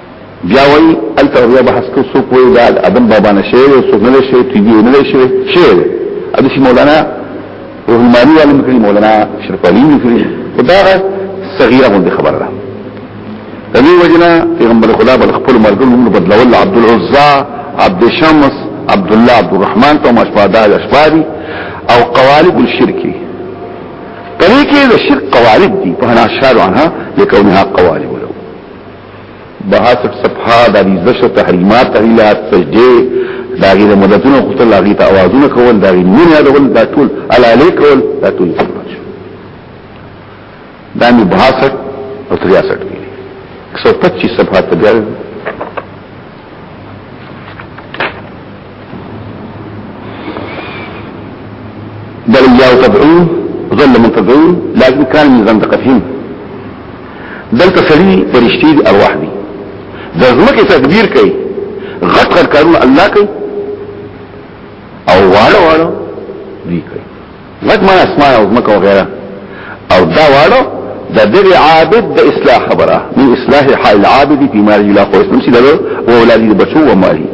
بیا وای الته بیا بحث کو سو کوی دا ادم بابا نه شعر سو نه شعر تی دی نه شعر شعر ادي شي مولانا روح المانی علم کړي مولانا شرف علي کړي خدا صغیره غوند خبره ده دغه وجنه پیغمبر خدا بل خپل مرګ نوم بدلول عبد العزى عبد شمس عبد الله عبد الرحمن ته مشفاده اشفاری او قوالب الشرك طريقه الشرك قوالب دي فهنا اشهد عنها لكونها قوالب 62 صفحه د ریزش او تحریمات تحلیلات سجده دا غیر مدتونه خپل هغه ته اوازونه کول دا غیر مونږه ډول دا ټول الاله کول دا ټول دا می 62 او 63 کې 125 صفحه ته بل جاءوا تبعون ظل من تبعون لكن كان من زندقتهم دلته سړي فرشتي دي ارواح دي د زمکه تدبیر کوي غټ غټ کارونه الله کوي او واړه واړه دوی کوي لکه ما اسمان او مکه وغيرها او دا واړو د دې عابد د اصلاح خبره من اصلاح حال العابد في مال لا قوس نمشي له او اولاد بچو او مالي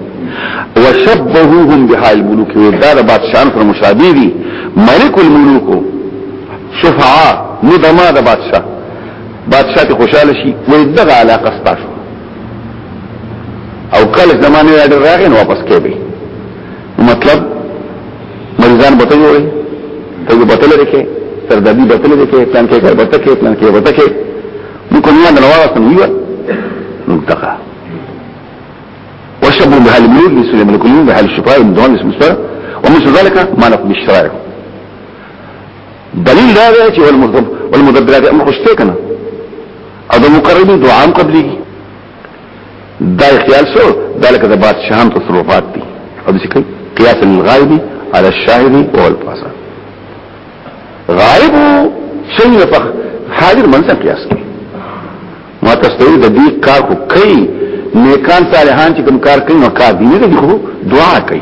وشبهوهم بحال الملوك ودار بعد شان پر مشابه دي ملك الملوك شفعاء ندما د بادشاہ بادشاہ ته خوشاله شي وې دغه علاقه ستاسو او کله زمانه راغی واپس کېږي مطلب مریضان بته جوړي ته یو بته لري کې تر د دې بته لري کې پلان کې کار بته کې پلان کې بته کې نو کومه د نواز سم یو نو دغه وشبه بها الملوك لسلم الكلين بها الشفاء والدوام اسم السفر ومثل ذلك ما نقل بالشرائع دلیل دا دی چې والمدبرات امر خوشته کنه او د مقربین دعام قبلي دا اختیار شو دا لکه د بادشاہان تصرفات دي او د شکل قیاس الغائب على الشاهد او الفاسد غائب شي په حاضر منځ قیاس کوي ما تاسو د دې کار کو کوي نیکان صالحان چې کوم کار کوي نو کار دي نه دي خو دعا کوي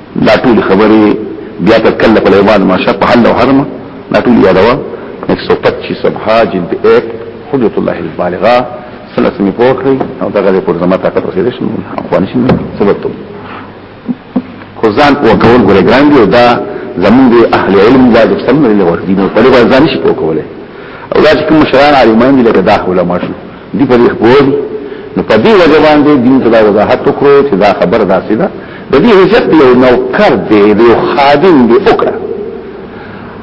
دا ټول خبرې بیا تر کله په لوان ما شپ حل او حرم دا ټول یادوا 125 صفحه جلد 1 حجت الله البالغه سلس می پوکړي او دا غلې پر زما طاقت رسیدل شنو افغان شنو سبب ته خو ځان او کول ګره ګران دی دا زمون دی اهل علم دا د سمره له ور دي نو په لوان ځان شي پوکوله او دا چې کوم شران عالمان دي لکه داخله ماشو دی په دې خپل نو په دې وجه باندې دین ته دا وضاحت وکړو چې دا خبر داسې ده د دې حجت یو نوکر دی یو خادم دی وکړه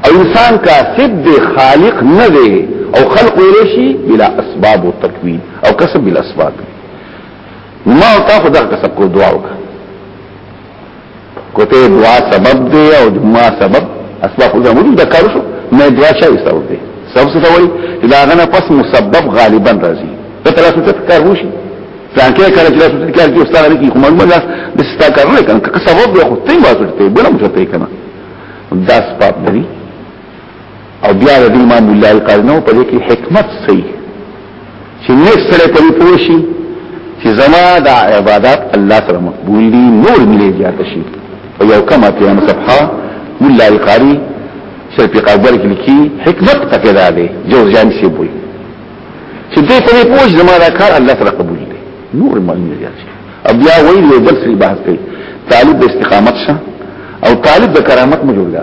او انسان کاسب دی خالق نه دی او خلق ورشي بلا اسباب او تکوین او کسب بلا اسباب ما او تاسو دا کسب کو دعا وکړه کوته دعا سبب دی او ما سبب اسباب خو زموږ د کار شو نه دعا شي سبب دی سبب څه وایي دا غنه پس مسبب غالبا راځي ته تر څه ته کار وشي ځکه کله چې تاسو کار کې استاد لري کوم معلومه ده د ستا کار نه کنه که سبب دی خو ته ما څه ته بلم څه ته کنه دا سبب دی او بیا د امام الله القاضي نو په دې کې حکمت سي چې نه سره په پوښي چې زما د عبادت الله سره مقبول دي نور ملي زیات شي او یو کما په یو صفحه مولا القاری سر په قبر کې لیکي حکمت پکې ده دي جوزجان سی بوي چې دې په دې پوښ زما د کار الله سره قبول دي نور ملي زیات شي او بیا ویل یو بل سری بحث کوي طالب د استقامت شه او طالب د کرامت مجوړ ده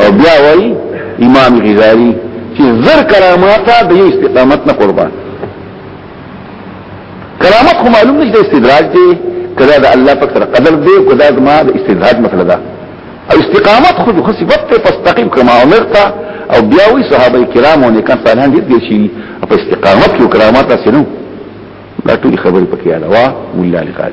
او بیا وای امام غزالی چې زر کرامات د استقامت نه قربان کرامت خو معلوم نشته استدراج دی کدا د الله پاک سره قدر دی کدا د ما د استدراج مسله ده او استقامت خو خو صفت ته پستقیم کما امرتا او بیا وی صحابه کرام او نیکان صالحان دې دي شي په استقامت او کرامت سره دا ټول خبرې پکې اړه وا مولا لقال